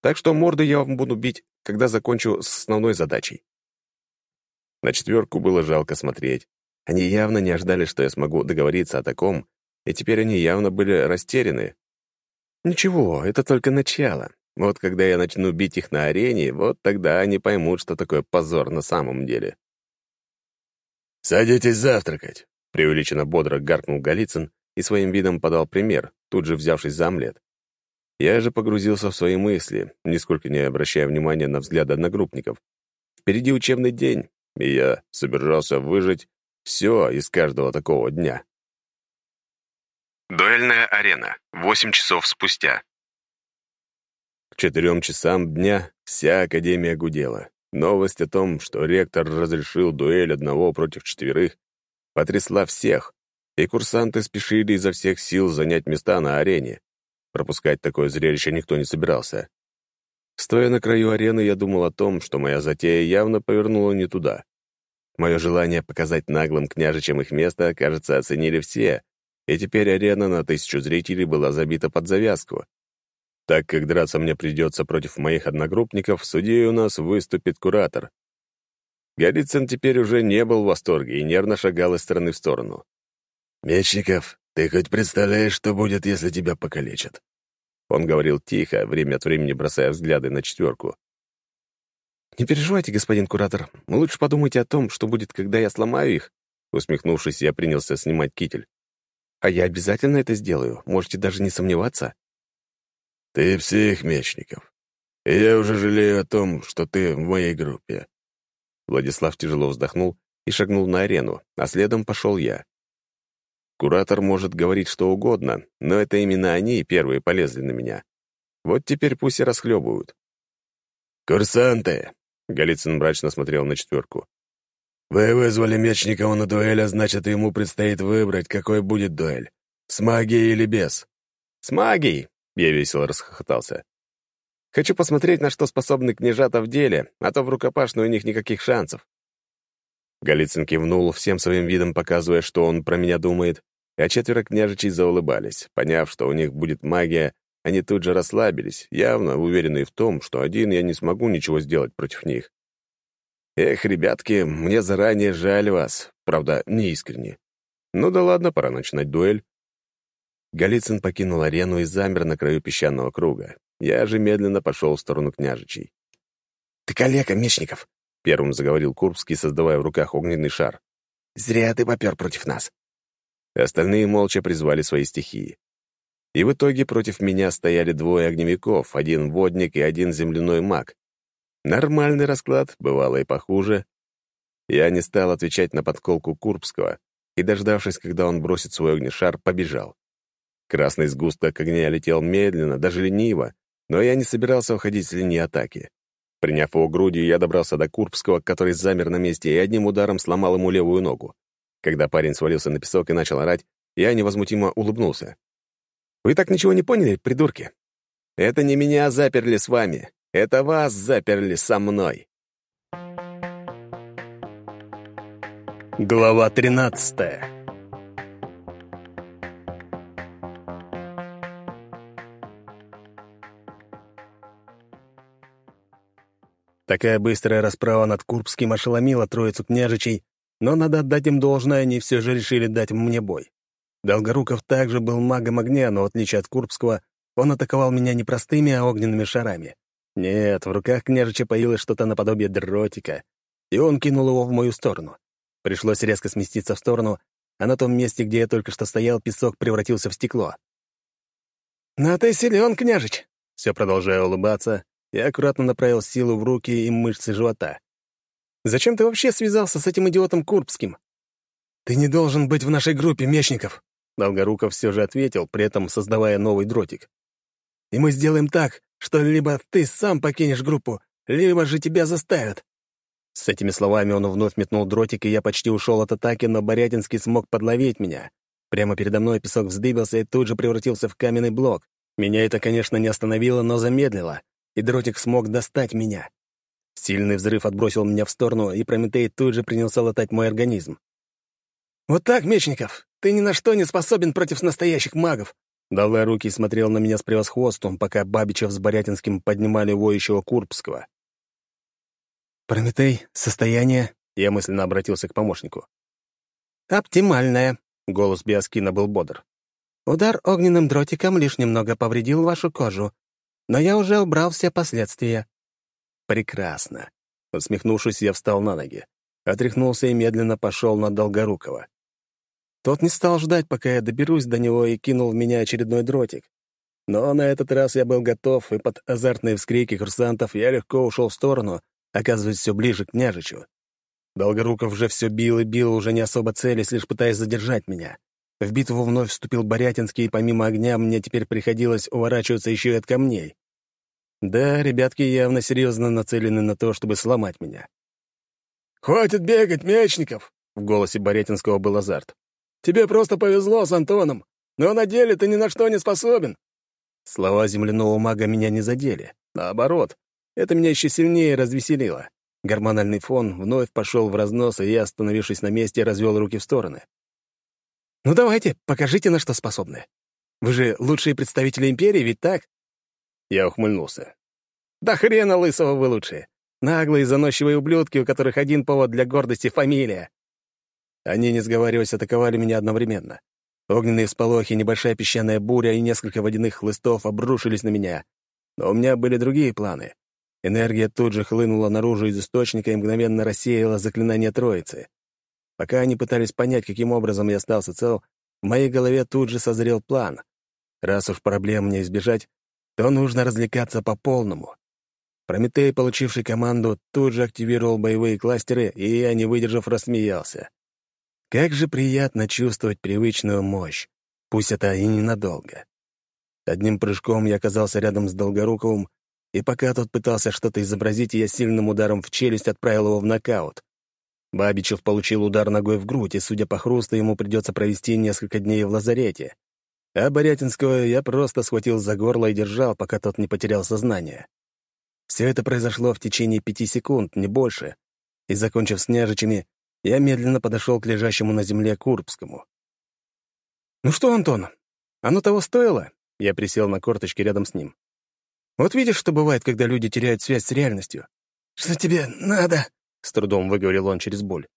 B: Так что морды я вам буду бить, когда закончу с основной задачей». На четверку было жалко смотреть. Они явно не ожидали, что я смогу договориться о таком, и теперь они явно были растеряны. Ничего, это только начало. Вот когда я начну бить их на арене, вот тогда они поймут, что такое позор на самом деле.
Q: «Садитесь завтракать», —
B: преувеличенно бодро гаркнул Голицын и своим видом подал пример, тут же взявшись за омлет. Я же погрузился в свои мысли, нисколько не обращая внимания на взгляды одногруппников. Впереди учебный день, и я собирался выжить все из каждого такого дня.
O: Дуэльная арена. Восемь часов спустя.
B: К четырем часам дня вся Академия гудела. Новость о том, что ректор разрешил дуэль одного против четверых, потрясла всех, и курсанты спешили изо всех сил занять места на арене. Пропускать такое зрелище никто не собирался. Стоя на краю арены, я думал о том, что моя затея явно повернула не туда. Мое желание показать наглым княжичам их место, кажется, оценили все, и теперь арена на тысячу зрителей была забита под завязку. Так как драться мне придется против моих одногруппников, судьей у нас выступит куратор. Голицын теперь уже не был в восторге и нервно шагал из стороны в сторону.
Q: «Мечников, ты хоть представляешь, что будет, если тебя покалечат?»
B: Он говорил тихо, время от времени бросая взгляды на четверку.
J: «Не переживайте, господин куратор. Лучше подумайте о том, что будет, когда я сломаю их». Усмехнувшись, я принялся снимать китель. «А я обязательно это сделаю. Можете даже не сомневаться».
D: «Ты псих, Мечников. И я уже жалею о том, что ты в моей группе».
J: Владислав тяжело вздохнул и шагнул на арену, а следом пошел я. Куратор может говорить что угодно, но это именно они первые полезли на меня. Вот теперь пусть и расхлебывают.
D: «Курсанты!»
J: — Голицын мрачно смотрел на четверку.
D: «Вы вызвали Мечникова на дуэль, а значит, ему предстоит выбрать, какой будет дуэль. С магией или без?»
J: «С магией!» — я весело расхохотался. «Хочу посмотреть, на что способны княжата в деле, а то в рукопашную у них никаких шансов». Голицын кивнул, всем своим видом показывая, что он про меня думает, а четверо княжичей заулыбались. Поняв, что у них будет магия, они тут же расслабились, явно уверенные в том, что один я не смогу ничего сделать против них. Эх, ребятки, мне заранее жаль вас, правда, не искренне. Ну да ладно, пора начинать дуэль. Голицын покинул арену и замер на краю песчаного круга. Я же медленно пошел в сторону княжичей.
E: «Ты калека, Мечников!» — первым заговорил Курбский, создавая в руках огненный шар. «Зря ты попер против нас.
J: Остальные молча призвали свои стихии. И в итоге против меня стояли двое огневиков, один водник и один земляной маг. Нормальный расклад, бывало и похуже. Я не стал отвечать на подколку Курбского и, дождавшись, когда он бросит свой огнешар, побежал. Красный сгусток огня летел медленно, даже лениво, но я не собирался уходить с линии атаки. Приняв его грудью, я добрался до Курбского, который замер на месте и одним ударом сломал ему левую ногу. Когда парень свалился на песок и начал орать, я невозмутимо улыбнулся. «Вы так ничего не поняли, придурки? Это не меня заперли с вами, это вас заперли со мной».
B: Глава тринадцатая Такая быстрая расправа над Курбским ошеломила троицу княжичей, но надо отдать им должное, они все же решили дать мне бой. Долгоруков также был магом огня, но в отличие от Курбского, он атаковал меня не простыми, а огненными шарами. Нет, в руках княжича появилось что-то наподобие дротика, и он кинул его в мою сторону. Пришлось резко сместиться в сторону, а на том месте, где я только что стоял, песок превратился в стекло. «Ну ты силен, княжич!» Все продолжая улыбаться, я аккуратно направил силу в руки и мышцы живота. Зачем ты вообще связался с этим идиотом Курбским?» «Ты не должен быть в нашей группе, Мечников!» Долгоруков все же ответил, при этом создавая новый дротик. «И мы сделаем так, что либо ты сам покинешь группу, либо же тебя заставят». С этими словами он вновь метнул дротик, и я почти ушел от атаки, но Борятинский смог подловить меня. Прямо передо мной песок вздыбился и тут же превратился в каменный блок. Меня это, конечно, не остановило, но замедлило, и дротик смог достать меня. Сильный взрыв отбросил меня в сторону, и Прометей тут же принялся латать мой организм. «Вот так, Мечников, ты ни на что не способен против настоящих магов!» Давая руки смотрел на меня с превосходством, пока Бабичев с Борятинским поднимали воющего Курбского. «Прометей, состояние...» — я мысленно обратился к помощнику. «Оптимальное», — голос Биоскина был бодр. «Удар огненным дротиком лишь немного повредил вашу кожу, но я уже убрал все последствия. Прекрасно. Усмехнувшись, я встал на ноги, отряхнулся и медленно пошел на Долгорукова. Тот не стал ждать, пока я доберусь до него и кинул в меня очередной дротик. Но на этот раз я был готов, и под азартные вскрики курсантов я легко ушел в сторону, оказываясь все ближе к княжичу. Долгоруков же все бил и бил, уже не особо целясь, лишь пытаясь задержать меня. В битву вновь вступил Борятинский, и помимо огня мне теперь приходилось уворачиваться еще и от камней. Да, ребятки явно серьезно нацелены на то, чтобы сломать меня. «Хватит бегать, Мечников!» — в голосе Боретинского был азарт. «Тебе просто повезло с Антоном, но на деле ты ни на что не способен».
J: Слова земляного мага меня не задели. Наоборот, это меня еще сильнее развеселило. Гормональный фон вновь пошел в разнос, и я, остановившись на месте, развел руки в стороны.
B: «Ну давайте, покажите, на что способны. Вы же лучшие представители Империи, ведь так?»
J: Я ухмыльнулся. «Да хрена лысого вы лучшие! Наглые, заносчивые ублюдки, у которых один повод для гордости — фамилия!» Они, не сговариваясь, атаковали меня одновременно. Огненные всполохи, небольшая песчаная буря и несколько водяных хлыстов обрушились на меня. Но у меня были другие планы.
B: Энергия тут же хлынула наружу из источника и мгновенно рассеяла заклинание Троицы. Пока они пытались понять, каким образом я остался цел, в моей голове тут же созрел план. Раз уж проблем не избежать, то нужно развлекаться по полному. Прометей, получивший команду, тут же активировал боевые кластеры, и я, не выдержав, рассмеялся. Как же приятно чувствовать привычную мощь, пусть это и ненадолго. Одним прыжком я оказался рядом с Долгоруковым, и пока тот пытался что-то изобразить, я сильным ударом в челюсть отправил его в нокаут. Бабичев получил удар ногой в грудь, и, судя по хрусту, ему придется провести несколько дней в лазарете. А Борятинского я просто схватил за горло и держал, пока тот не потерял сознание. Все это произошло в течение пяти секунд, не больше, и, закончив с княжичами, я медленно подошел к лежащему на земле Курбскому. «Ну что, Антон, оно того стоило?» Я присел на корточки рядом с ним. «Вот видишь, что бывает, когда люди теряют связь с реальностью?»
R: «Что тебе надо?» — с трудом выговорил он через боль.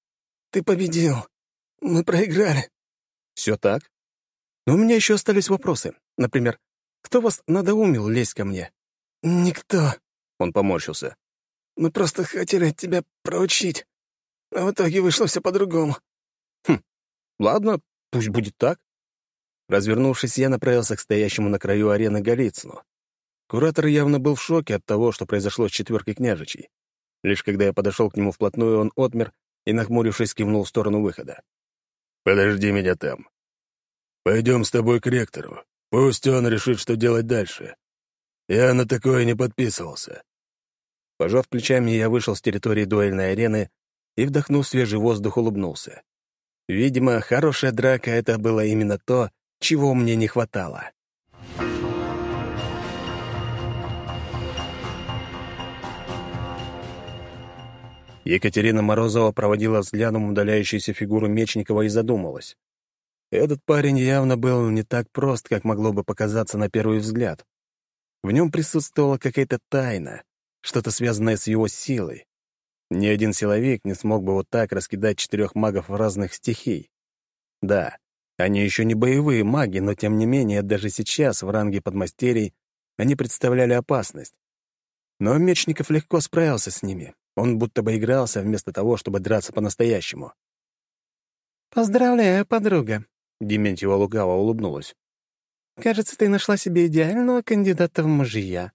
R: «Ты победил. Мы проиграли».
B: «Все так. Но у меня еще остались вопросы. Например, кто вас надоумил лезть ко мне?»
R: «Никто»,
B: он поморщился.
R: «Мы просто хотели тебя проучить, а в итоге вышло все по-другому».
B: «Хм, ладно, пусть будет так». Развернувшись, я направился к стоящему на краю арены Голицыну. Куратор явно был в шоке от того, что произошло с четверкой княжичей. Лишь когда я подошел к нему вплотную, он отмер и, нахмурившись, кивнул в сторону выхода.
D: «Подожди меня там. Пойдем с тобой к ректору. Пусть он решит, что делать дальше. Я на такое не подписывался.
B: Пожав плечами, я вышел с территории дуэльной арены и, вдохнув свежий воздух, улыбнулся. Видимо, хорошая драка — это было именно то, чего мне не хватало. Екатерина Морозова проводила взглядом удаляющуюся фигуру Мечникова и задумалась. Этот парень явно был не так прост, как могло бы показаться на первый взгляд. В нем присутствовала какая-то тайна, что-то связанное с его силой. Ни один силовик не смог бы вот так раскидать четырех магов разных стихий. Да, они еще не боевые маги, но тем не менее даже сейчас в ранге подмастерий они представляли опасность. Но Мечников легко справился с ними. Он будто бы игрался вместо того, чтобы драться по-настоящему.
C: «Поздравляю, подруга», —
B: Дементьева лукаво улыбнулась.
C: Кажется, ты нашла себе идеального кандидата в мужья.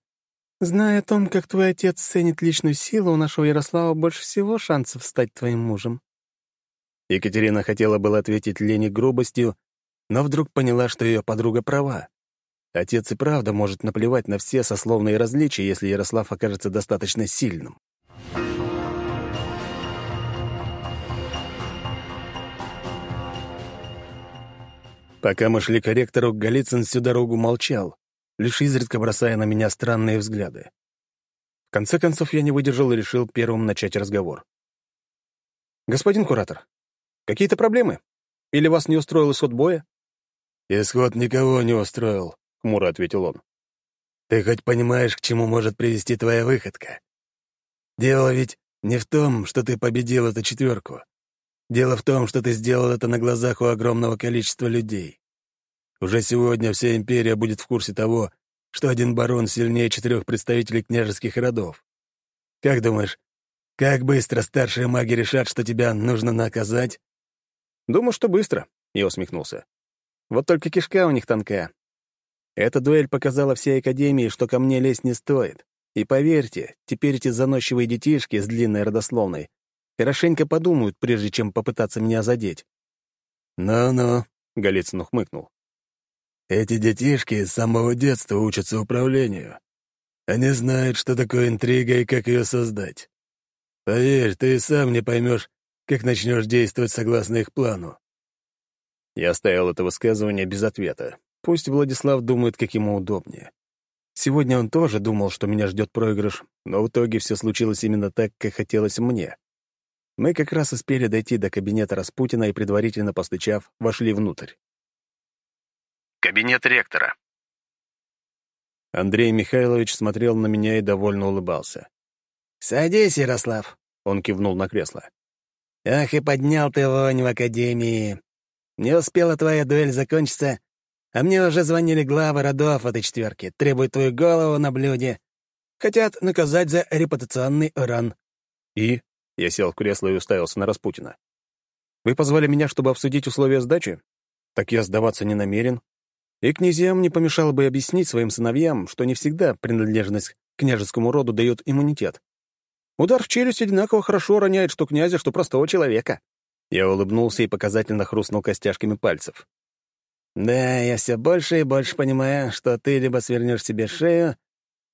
C: Зная о том, как твой отец ценит личную силу, у нашего Ярослава больше всего шансов стать твоим мужем».
B: Екатерина хотела было ответить Лене грубостью, но вдруг поняла, что ее подруга права. Отец и правда может наплевать на все сословные различия, если Ярослав окажется достаточно сильным. Пока мы шли к ректору, Голицын всю дорогу молчал, лишь изредка бросая на меня странные взгляды. В конце концов, я не выдержал и решил первым начать разговор. «Господин куратор, какие-то проблемы? Или вас не устроил исход боя?»
D: «Исход никого не устроил», — хмуро ответил он. «Ты хоть понимаешь, к чему может привести твоя выходка? Дело ведь не в том, что ты победил эту четверку. Дело в том, что ты сделал это на глазах у огромного количества людей. Уже сегодня вся империя будет в курсе того, что один барон сильнее четырех представителей княжеских родов. Как думаешь, как быстро старшие маги решат, что тебя нужно наказать?
B: Думаю, что быстро, я усмехнулся. Вот только кишка у них тонкая. Эта дуэль показала всей Академии, что ко мне лезть не стоит. И поверьте, теперь эти заносчивые детишки с длинной родословной Хорошенько подумают, прежде чем попытаться меня задеть.
D: «Ну-ну», — Голицын ухмыкнул. «Эти детишки с самого детства учатся управлению. Они знают, что такое интрига и как ее создать. Поверь, ты и сам не поймешь, как начнешь действовать согласно их плану».
B: Я оставил это высказывание без ответа. Пусть Владислав думает, как ему удобнее. Сегодня он тоже думал, что меня ждет проигрыш, но в итоге все случилось именно так, как хотелось мне. Мы как раз успели дойти до кабинета Распутина и, предварительно постучав, вошли внутрь.
S: Кабинет ректора.
B: Андрей Михайлович смотрел на меня и довольно улыбался.
R: «Садись, Ярослав», — он кивнул на кресло. «Ах, и поднял ты вонь в академии. Не успела твоя дуэль закончиться, а мне уже звонили главы родов этой четверки, требуют твою голову на блюде. Хотят наказать за репутационный ран».
B: «И?» — я сел в кресло и уставился на Распутина. «Вы позвали меня, чтобы обсудить условия сдачи? Так я сдаваться не намерен. И князьям не помешало бы объяснить своим сыновьям, что не всегда принадлежность к княжескому роду дает иммунитет. Удар в челюсть одинаково хорошо роняет что князя, что простого человека». Я улыбнулся и показательно хрустнул костяшками пальцев.
R: «Да, я все больше и больше понимаю, что ты либо свернешь себе шею,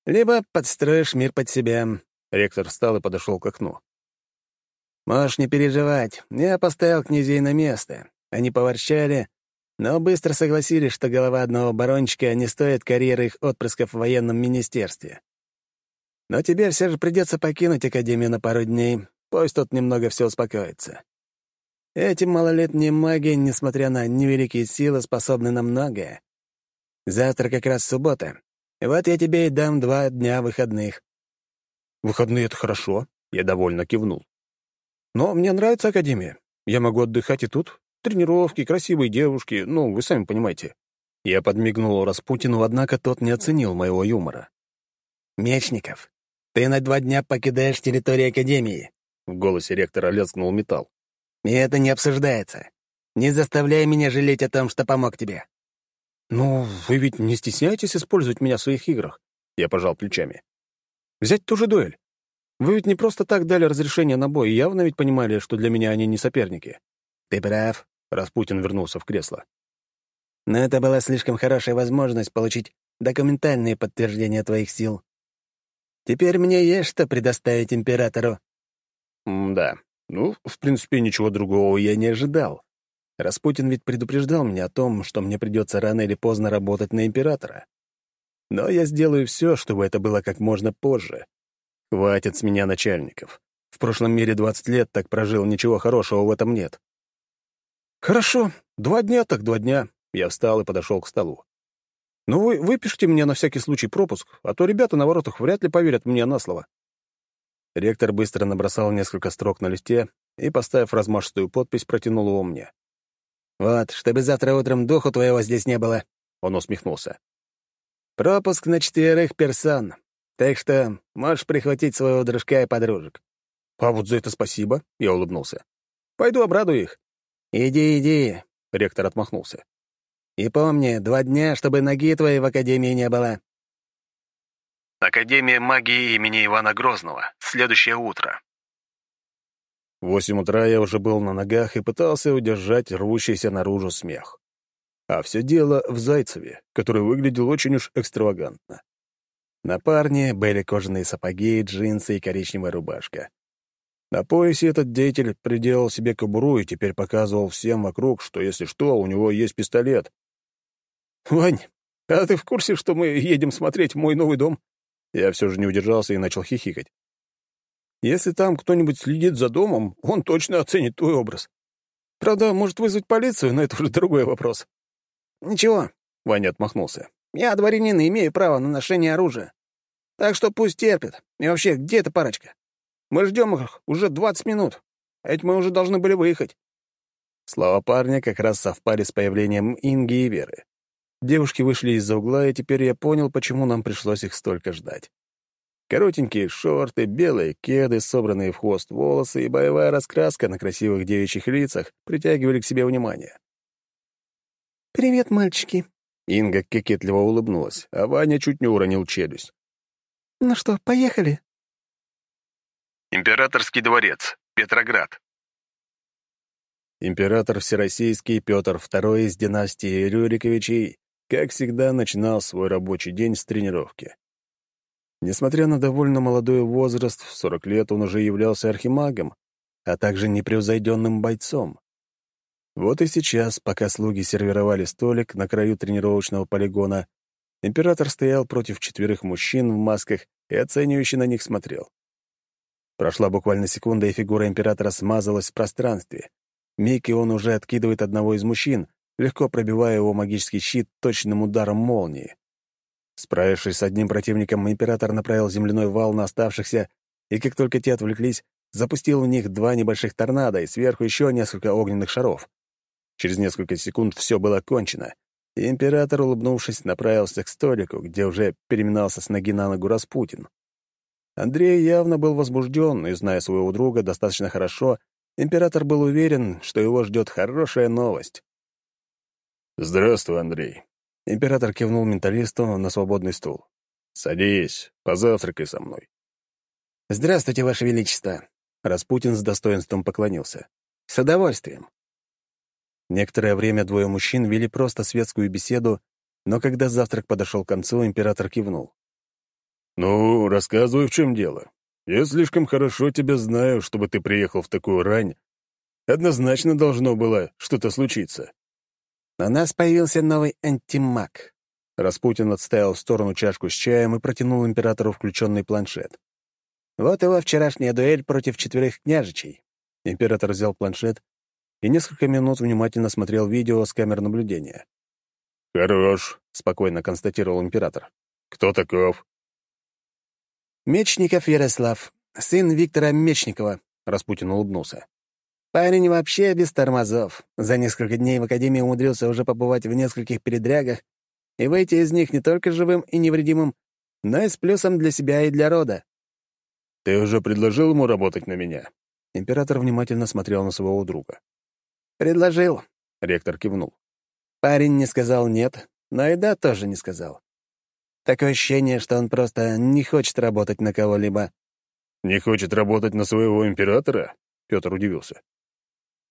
R: либо подстроишь мир под себя».
B: Ректор встал и подошел к окну.
R: «Можешь не переживать. Я поставил князей на место. Они поворчали, но быстро согласились, что голова одного барончика не стоит карьеры их отпрысков в военном министерстве. Но тебе все же придется покинуть Академию на пару дней, пусть тут немного все успокоится. Эти малолетние маги, несмотря на невеликие силы, способны на многое. Завтра как раз суббота. Вот я тебе и дам два дня выходных».
B: «Выходные — это хорошо», — я довольно кивнул. «Но мне нравится Академия. Я могу отдыхать и тут. Тренировки, красивые девушки, ну, вы сами понимаете». Я подмигнул Распутину, однако тот не оценил моего юмора.
R: «Мечников, ты на два дня покидаешь территорию Академии», — в голосе ректора лязгнул металл. И это не обсуждается. Не заставляй меня жалеть о том, что помог тебе».
B: «Ну, вы ведь не стесняетесь использовать меня в своих играх?» Я пожал плечами. «Взять ту же дуэль. Вы ведь не просто так дали разрешение на бой, явно ведь понимали, что для меня они не соперники».
R: «Ты прав», —
B: Распутин вернулся в кресло.
R: «Но это была слишком хорошая возможность получить документальные подтверждения твоих сил. Теперь мне есть что предоставить императору».
B: «Да, ну, в принципе, ничего другого я не ожидал. Распутин ведь предупреждал меня о том, что мне придется рано или поздно работать на императора. Но я сделаю все, чтобы это было как можно позже. Хватит с меня начальников. В прошлом мире 20 лет так прожил, ничего хорошего в этом нет. Хорошо, два дня так два дня. Я встал и подошел к столу. Ну вы выпишите мне на всякий случай пропуск, а то ребята на воротах вряд ли поверят мне на слово. Ректор быстро набросал несколько строк на листе и, поставив размашистую подпись, протянул его мне.
R: «Вот, чтобы завтра утром духу твоего здесь не было», — он усмехнулся. «Пропуск на четверых персон, так что можешь прихватить своего дружка и подружек».
B: «А вот за это спасибо», — я улыбнулся. «Пойду обрадую их».
R: «Иди, иди», — ректор отмахнулся. «И помни, два дня, чтобы ноги твоей в академии не было».
S: Академия магии имени Ивана Грозного. Следующее утро.
B: В восемь утра я уже был на ногах и пытался удержать рвущийся наружу смех. А все дело в Зайцеве, который выглядел очень уж экстравагантно. На парне были кожаные сапоги, джинсы и коричневая рубашка. На поясе этот деятель приделал себе кобуру и теперь показывал всем вокруг, что, если что, у него есть пистолет. «Вань, а ты в курсе, что мы едем смотреть мой новый дом?» Я все же не удержался и начал хихикать. Если там кто-нибудь следит за домом, он точно оценит твой образ. Правда, может вызвать полицию, но это уже другой вопрос.
R: «Ничего», — Ваня отмахнулся. «Я дворянин и имею право на ношение оружия. Так что пусть терпит. И вообще, где эта парочка? Мы ждем их уже 20 минут. А ведь мы уже должны были выехать».
B: Слова парня как раз совпали с появлением Инги и Веры. Девушки вышли из-за угла, и теперь я понял, почему нам пришлось их столько ждать. Коротенькие шорты, белые кеды, собранные в хвост волосы и боевая раскраска на красивых девичьих лицах притягивали к себе внимание.
C: «Привет, мальчики!»
B: Инга кокетливо улыбнулась, а Ваня чуть не уронил челюсть.
C: «Ну что, поехали?»
S: Императорский дворец, Петроград.
B: Император Всероссийский Петр II из династии Рюриковичей как всегда, начинал свой рабочий день с тренировки. Несмотря на довольно молодой возраст, в 40 лет он уже являлся архимагом, а также непревзойденным бойцом. Вот и сейчас, пока слуги сервировали столик на краю тренировочного полигона, император стоял против четверых мужчин в масках и оценивающе на них смотрел. Прошла буквально секунда, и фигура императора смазалась в пространстве. Миг, и он уже откидывает одного из мужчин, легко пробивая его магический щит точным ударом молнии. Справившись с одним противником, император направил земляной вал на оставшихся, и как только те отвлеклись, запустил в них два небольших торнадо и сверху еще несколько огненных шаров. Через несколько секунд все было кончено, и император, улыбнувшись, направился к столику, где уже переминался с ноги на ногу Распутин. Андрей явно был возбужден, и, зная своего друга достаточно хорошо, император был уверен, что его ждет хорошая новость.
J: «Здравствуй, Андрей».
B: Император кивнул менталисту на свободный стул.
J: «Садись, позавтракай со мной».
R: «Здравствуйте, Ваше Величество!»
B: Распутин с достоинством поклонился.
R: «С удовольствием!»
B: Некоторое время двое мужчин вели просто светскую беседу, но когда завтрак подошел к концу, император кивнул.
J: «Ну, рассказывай, в чем дело. Я слишком хорошо тебя знаю, чтобы ты приехал в такую рань. Однозначно должно было что-то случиться».
R: «У нас появился новый антимаг»,
B: Распутин отставил в сторону чашку с чаем и протянул императору включенный планшет.
R: «Вот его вчерашняя дуэль против четверых княжичей».
B: Император взял планшет и несколько минут внимательно смотрел видео с камер наблюдения.
J: «Хорош», —
B: спокойно констатировал император.
J: «Кто таков?»
R: «Мечников Ярослав, сын Виктора Мечникова», — Распутин улыбнулся. «Парень вообще без тормозов. За несколько дней в Академии умудрился уже побывать в нескольких передрягах и выйти из них не только живым и невредимым, но и с плюсом для себя и для рода.
J: «Ты уже предложил ему работать на меня?»
B: Император внимательно смотрел на своего друга.
R: «Предложил», —
B: ректор кивнул.
R: Парень не сказал «нет», но и «да» тоже не сказал. Такое ощущение, что он просто не хочет работать на кого-либо.
J: «Не хочет работать на своего императора?» — Петр удивился.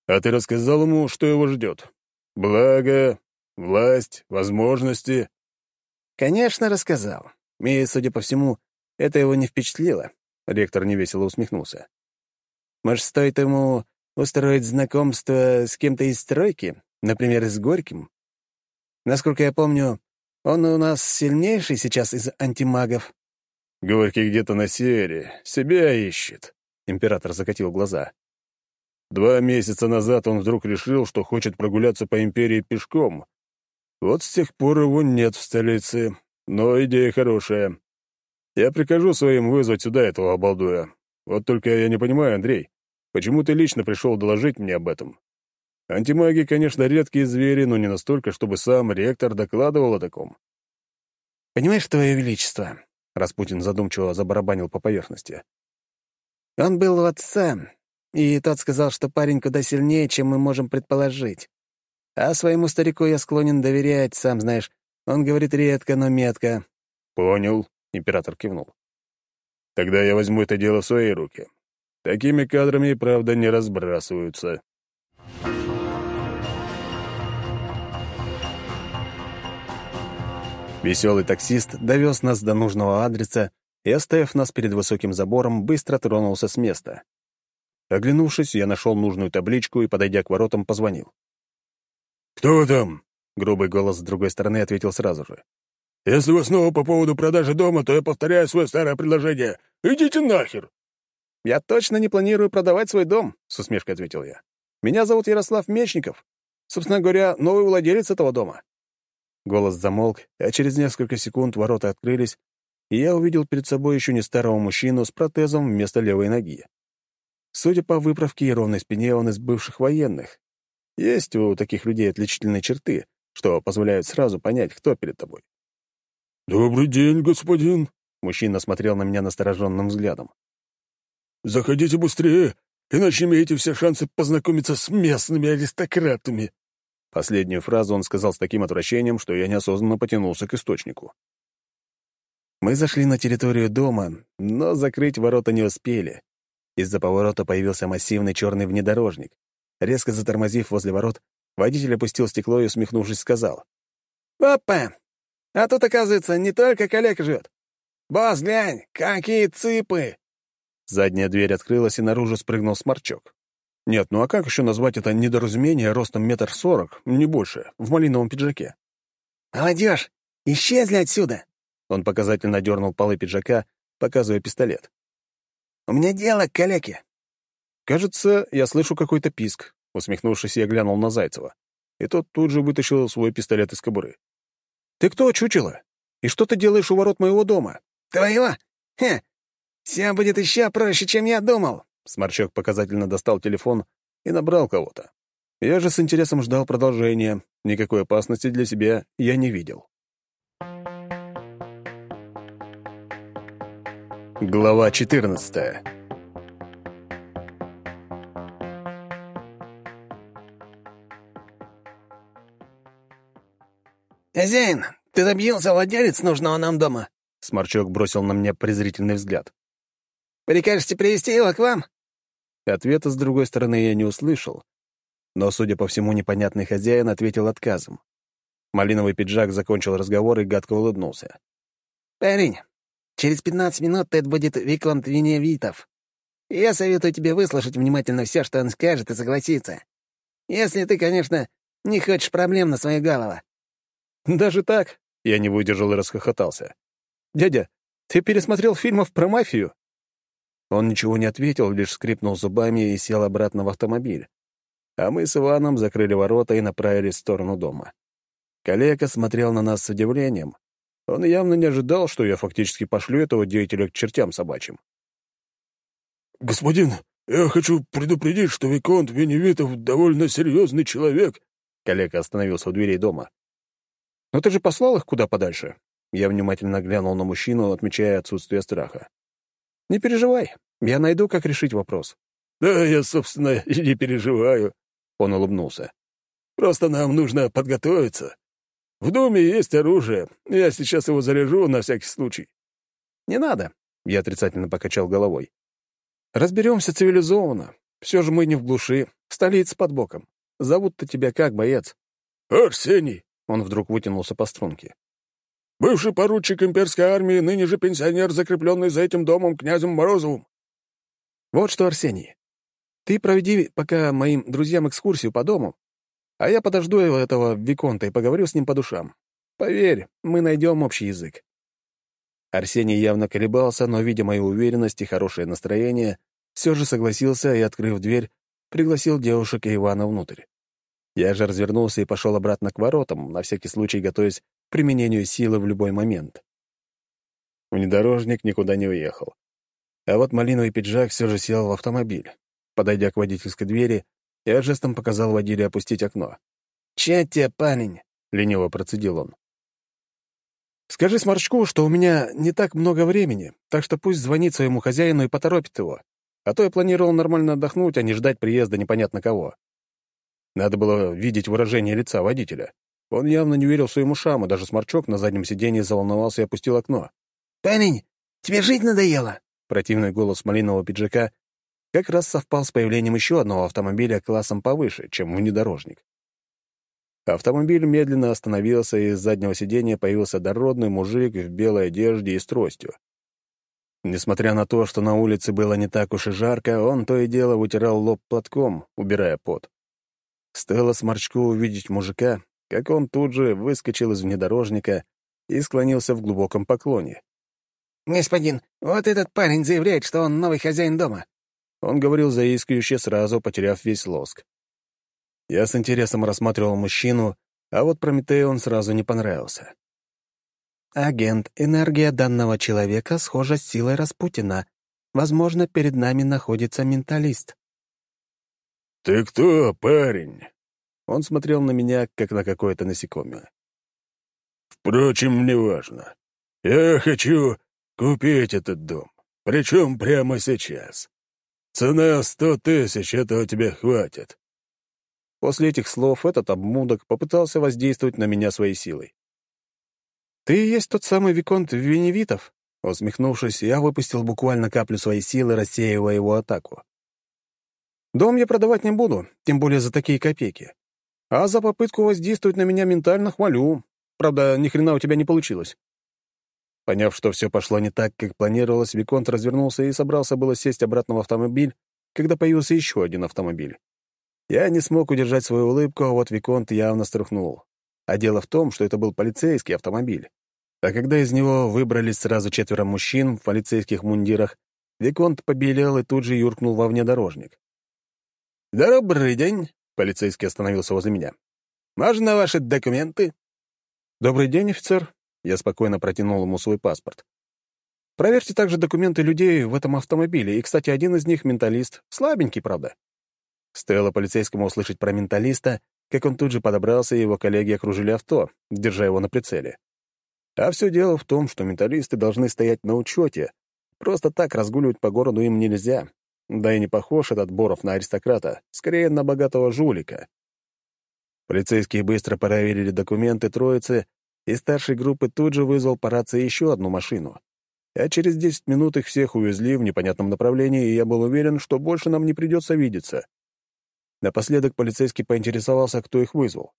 J: «А ты рассказал ему, что его ждет? Благо, Власть, возможности.
R: Конечно, рассказал. И, судя по всему, это его не впечатлило. Ректор невесело усмехнулся. Может, стоит ему устроить знакомство с кем-то из стройки, например, с Горьким? Насколько я помню, он у нас сильнейший сейчас из антимагов.
J: Горький где-то на севере, себя ищет. Император закатил глаза. Два месяца назад он вдруг решил, что хочет прогуляться по империи пешком, вот с тех пор его нет в столице, но идея хорошая. Я прикажу своим вызвать сюда этого обалдуя. Вот только я не понимаю, Андрей, почему ты лично пришел доложить мне об этом? Антимаги, конечно, редкие звери, но не настолько, чтобы сам ректор докладывал о таком.
R: «Понимаешь, Твое Величество?» — Распутин задумчиво забарабанил по поверхности. «Он был у отца, и тот сказал, что парень куда сильнее, чем мы можем предположить. А своему старику я склонен доверять, сам знаешь. Он говорит редко, но метко».
J: «Понял», — император кивнул. «Тогда я возьму это дело в свои руки. Такими кадрами, правда, не разбрасываются».
B: Веселый таксист довез нас до нужного адреса и, оставив нас перед высоким забором, быстро тронулся с места. Оглянувшись, я нашел нужную табличку и, подойдя к воротам, позвонил.
J: «Кто там?»
B: — грубый голос с другой стороны ответил сразу же.
J: «Если вы снова по поводу продажи дома, то я повторяю свое старое предложение. Идите нахер!»
B: «Я точно не планирую продавать свой дом», — с усмешкой ответил я. «Меня зовут Ярослав Мечников. Собственно говоря, новый владелец этого дома». Голос замолк, а через несколько секунд ворота открылись, и я увидел перед собой еще не старого мужчину с протезом вместо левой ноги. Судя по выправке и ровной спине, он из бывших военных, есть у таких людей отличительные черты, что позволяют сразу понять, кто перед тобой.
J: «Добрый день, господин!»
B: Мужчина смотрел на меня настороженным взглядом.
J: «Заходите быстрее, иначе имеете все шансы познакомиться с местными аристократами!»
B: Последнюю фразу он сказал с таким отвращением, что я неосознанно потянулся к источнику. Мы зашли на территорию дома, но закрыть ворота не успели. Из-за поворота появился массивный черный внедорожник. Резко затормозив возле ворот, водитель опустил стекло и, усмехнувшись, сказал.
R: «Опа! А тут, оказывается, не только коллега живет. Босс, глянь, какие цыпы!»
B: Задняя дверь открылась, и наружу спрыгнул сморчок. Нет, ну а как еще назвать это недоразумение ростом метр сорок, не больше, в малиновом пиджаке?
R: «Молодежь, исчезли отсюда!»
B: Он показательно дернул полы пиджака, показывая пистолет.
R: «У меня дело к калеке.
B: «Кажется, я слышу какой-то писк», — усмехнувшись, я глянул на Зайцева. И тот тут же вытащил свой пистолет из кобуры. «Ты кто, чучело? И что ты делаешь у ворот моего дома?»
R: «Твоего? Хе! Все будет еще проще, чем я думал!»
B: Сморчок показательно достал телефон и набрал кого-то. Я же с интересом ждал продолжения. Никакой опасности для себя я не видел. Глава 14
R: «Хозяин, ты добился владелец нужного нам дома?»
B: Сморчок бросил на меня презрительный взгляд.
R: «Прикажете привести его к вам?»
B: Ответа с другой стороны я не услышал, но, судя по всему, непонятный хозяин ответил отказом. Малиновый пиджак закончил разговор и гадко улыбнулся.
R: «Парень, через пятнадцать минут Тед будет Виконт Веневитов. Я советую тебе выслушать внимательно все, что он скажет, и согласиться. Если ты, конечно, не хочешь проблем на свою голову».
B: «Даже так?» — я не выдержал и расхохотался. «Дядя, ты пересмотрел фильмов про мафию?» Он ничего не ответил, лишь скрипнул зубами и сел обратно в автомобиль. А мы с Иваном закрыли ворота и направились в сторону дома. Коллега смотрел на нас с удивлением. Он явно не ожидал, что я фактически пошлю этого деятеля к чертям собачьим.
T: «Господин, я хочу предупредить, что Виконт Веневитов довольно серьезный человек»,
B: Коллега остановился у дверей дома. «Но ты же послал их куда подальше?» Я внимательно глянул на мужчину, отмечая отсутствие страха. «Не переживай, я найду, как решить вопрос».
T: «Да, я, собственно, и не переживаю», — он улыбнулся. «Просто нам нужно подготовиться. В доме есть оружие. Я сейчас его заряжу на всякий случай».
B: «Не надо», — я отрицательно покачал головой. «Разберемся цивилизованно. Все же мы не в глуши, столица под боком. Зовут-то тебя как, боец?»
T: «Арсений», —
B: он вдруг вытянулся по струнке.
T: «Бывший поручик имперской армии, ныне же пенсионер, закрепленный за этим домом князем Морозовым».
B: «Вот что, Арсений, ты проведи пока моим друзьям экскурсию по дому, а я подожду этого Виконта и поговорю с ним по душам. Поверь, мы найдем общий язык». Арсений явно колебался, но, видя мою уверенность и хорошее настроение, все же согласился и, открыв дверь, пригласил девушек и Ивана внутрь. Я же развернулся и пошел обратно к воротам, на всякий случай готовясь к применению силы в любой момент. Внедорожник никуда не уехал. А вот малиновый пиджак все же сел в автомобиль. Подойдя к водительской двери, я жестом показал водиле опустить окно.
R: «Че тебе, парень?»
B: — лениво процедил он. «Скажи Сморчку, что у меня не так много времени, так что пусть звонит своему хозяину и поторопит его. А то я планировал нормально отдохнуть, а не ждать приезда непонятно кого». Надо было видеть выражение лица водителя. Он явно не верил своим ушам, и даже Сморчок на заднем сиденье заволновался и опустил окно.
R: «Парень, тебе жить надоело?»
B: Противный голос малинового пиджака как раз совпал с появлением еще одного автомобиля классом повыше, чем внедорожник. Автомобиль медленно остановился, и из заднего сиденья появился дородный мужик в белой одежде и с тростью. Несмотря на то, что на улице было не так уж и жарко, он то и дело вытирал лоб платком, убирая пот. Стоило сморчку увидеть мужика, как он тут же выскочил из внедорожника и склонился в глубоком поклоне.
R: «Господин, вот этот парень заявляет, что он новый хозяин дома.
B: Он говорил заискивающе, сразу потеряв весь лоск. Я с интересом рассматривал мужчину, а вот Прометею он сразу не понравился. «Агент, энергия данного человека схожа с силой Распутина. Возможно, перед нами находится менталист».
T: «Ты кто, парень?»
B: Он смотрел на меня, как на какое-то насекомое.
T: «Впрочем, неважно. Я хочу купить этот дом, причем прямо сейчас. Цена сто тысяч, этого тебе хватит».
B: После этих слов этот обмудок попытался воздействовать на меня своей силой. «Ты и есть тот самый Виконт Веневитов?» Усмехнувшись, я выпустил буквально каплю своей силы, рассеивая его атаку. «Дом я продавать не буду, тем более за такие копейки. А за попытку воздействовать на меня ментально хвалю. Правда, ни хрена у тебя не получилось. Поняв, что все пошло не так, как планировалось, Виконт развернулся и собрался было сесть обратно в автомобиль, когда появился еще один автомобиль. Я не смог удержать свою улыбку, а вот Виконт явно струхнул. А дело в том, что это был полицейский автомобиль. А когда из него выбрались сразу четверо мужчин в полицейских мундирах, Виконт побелел и тут же юркнул во внедорожник. «Добрый день!» — полицейский остановился возле меня. «Можно ваши документы?» «Добрый день, офицер», я спокойно протянул ему свой паспорт. Проверьте также документы людей в этом автомобиле. И, кстати, один из них — менталист. Слабенький, правда. Стоило полицейскому услышать про менталиста, как он тут же подобрался, и его коллеги окружили авто, держа его на прицеле. А все дело в том, что менталисты должны стоять на учете, Просто так разгуливать по городу им нельзя. Да и не похож этот Боров на аристократа, скорее на богатого жулика. Полицейские быстро проверили документы троицы, и старший группы тут же вызвал по рации еще одну машину. А через 10 минут их всех увезли в непонятном направлении, и я был уверен, что больше нам не придется видеться. Напоследок полицейский поинтересовался, кто их вызвал.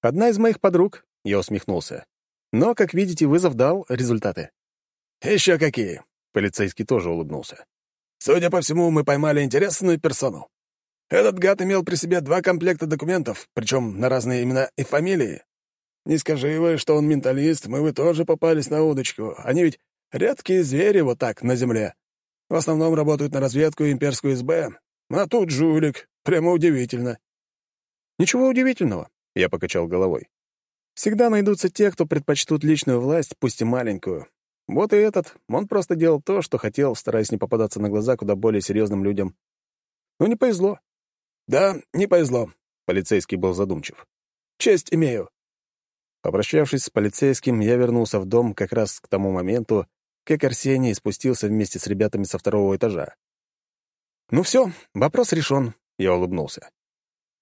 B: «Одна из моих подруг», — я усмехнулся. «Но, как видите, вызов дал результаты».
T: «Еще какие?» — полицейский тоже улыбнулся. «Судя по всему, мы поймали интересную персону. Этот гад имел при себе два комплекта документов, причем на разные имена и фамилии. Не скажи вы, что он менталист, мы бы тоже попались на удочку. Они ведь редкие звери вот так на земле. В основном работают на разведку имперскую СБ. А тут жулик. Прямо удивительно».
B: «Ничего удивительного», — я покачал головой. «Всегда найдутся те, кто предпочтут личную власть, пусть и маленькую. Вот и этот, он просто делал то, что хотел, стараясь не попадаться на глаза куда более серьезным людям. Ну, не повезло.
T: «Да, не повезло», —
B: полицейский был задумчив.
T: «Честь имею».
B: Попрощавшись с полицейским, я вернулся в дом как раз к тому моменту, как Арсений спустился вместе с ребятами со второго этажа. «Ну все, вопрос решен», — я улыбнулся.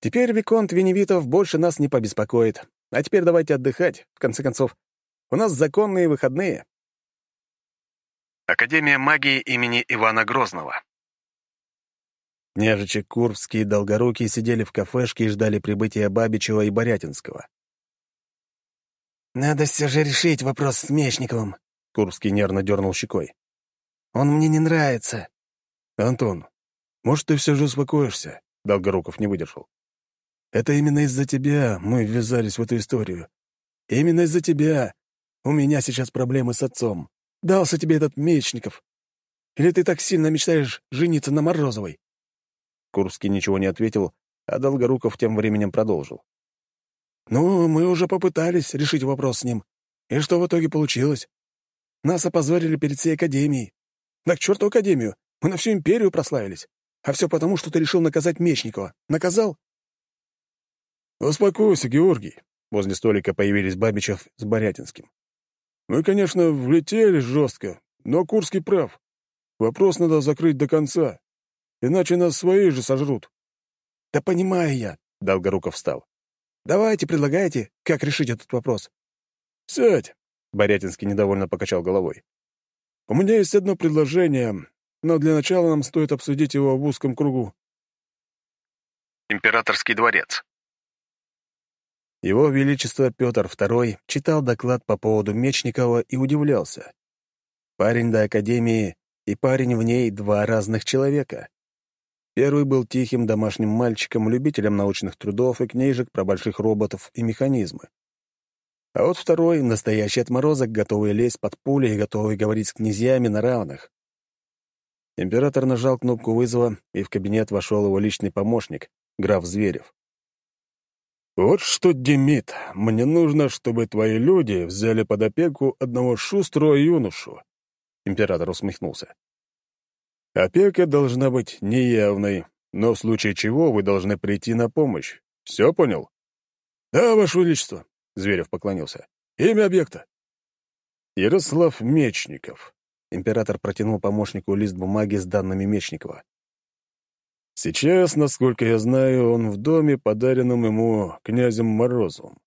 B: «Теперь Виконт Веневитов больше нас не побеспокоит. А теперь давайте отдыхать, в конце концов. У нас законные выходные».
S: Академия магии имени Ивана Грозного.
B: Княжичи Курбский и Долгорукий сидели в кафешке и ждали прибытия Бабичева и Борятинского.
R: «Надо все же решить вопрос с Мечниковым», —
B: Курбский нервно дернул щекой.
R: «Он мне не нравится».
T: «Антон, может, ты все же успокоишься?» — Долгоруков не выдержал. «Это именно из-за тебя мы ввязались в эту историю. Именно из-за тебя у меня сейчас проблемы с отцом. Дался тебе этот Мечников. Или ты так сильно мечтаешь жениться на Морозовой?»
B: Курский ничего не ответил, а Долгоруков тем временем продолжил.
T: «Ну, мы уже попытались решить вопрос с ним. И что в итоге получилось? Нас опозорили перед всей Академией. Да к черту Академию, мы на всю империю прославились. А все потому, что ты решил наказать Мечникова. Наказал?» «Успокойся, Георгий», — возле столика появились Бабичев с Борятинским. «Мы, конечно, влетели жестко, но Курский прав. Вопрос надо закрыть до конца. Иначе нас свои же сожрут». «Да понимаю я», — Долгоруков встал. «Давайте, предлагайте, как решить этот вопрос». «Сядь», — Борятинский недовольно покачал головой. «У меня есть одно предложение, но для начала нам стоит обсудить его в узком кругу».
S: Императорский дворец.
B: Его Величество Петр II читал доклад по поводу Мечникова и удивлялся. Парень до Академии и парень в ней — два разных человека. Первый был тихим домашним мальчиком, любителем научных трудов и книжек про больших роботов и механизмы. А вот второй — настоящий отморозок, готовый лезть под пули и готовый говорить с князьями на равных. Император нажал кнопку вызова, и в кабинет вошел его личный помощник, граф Зверев.
T: «Вот что, Демид, мне нужно, чтобы твои люди взяли под опеку одного шустрого юношу», — император усмехнулся. Опека должна быть неявной, но в случае чего вы должны прийти на помощь. Все понял? Да, Ваше Величество, Зверев поклонился. Имя объекта. Ярослав Мечников. Император протянул помощнику лист бумаги с данными Мечникова. Сейчас, насколько я знаю, он в доме, подаренном ему князем Морозовым.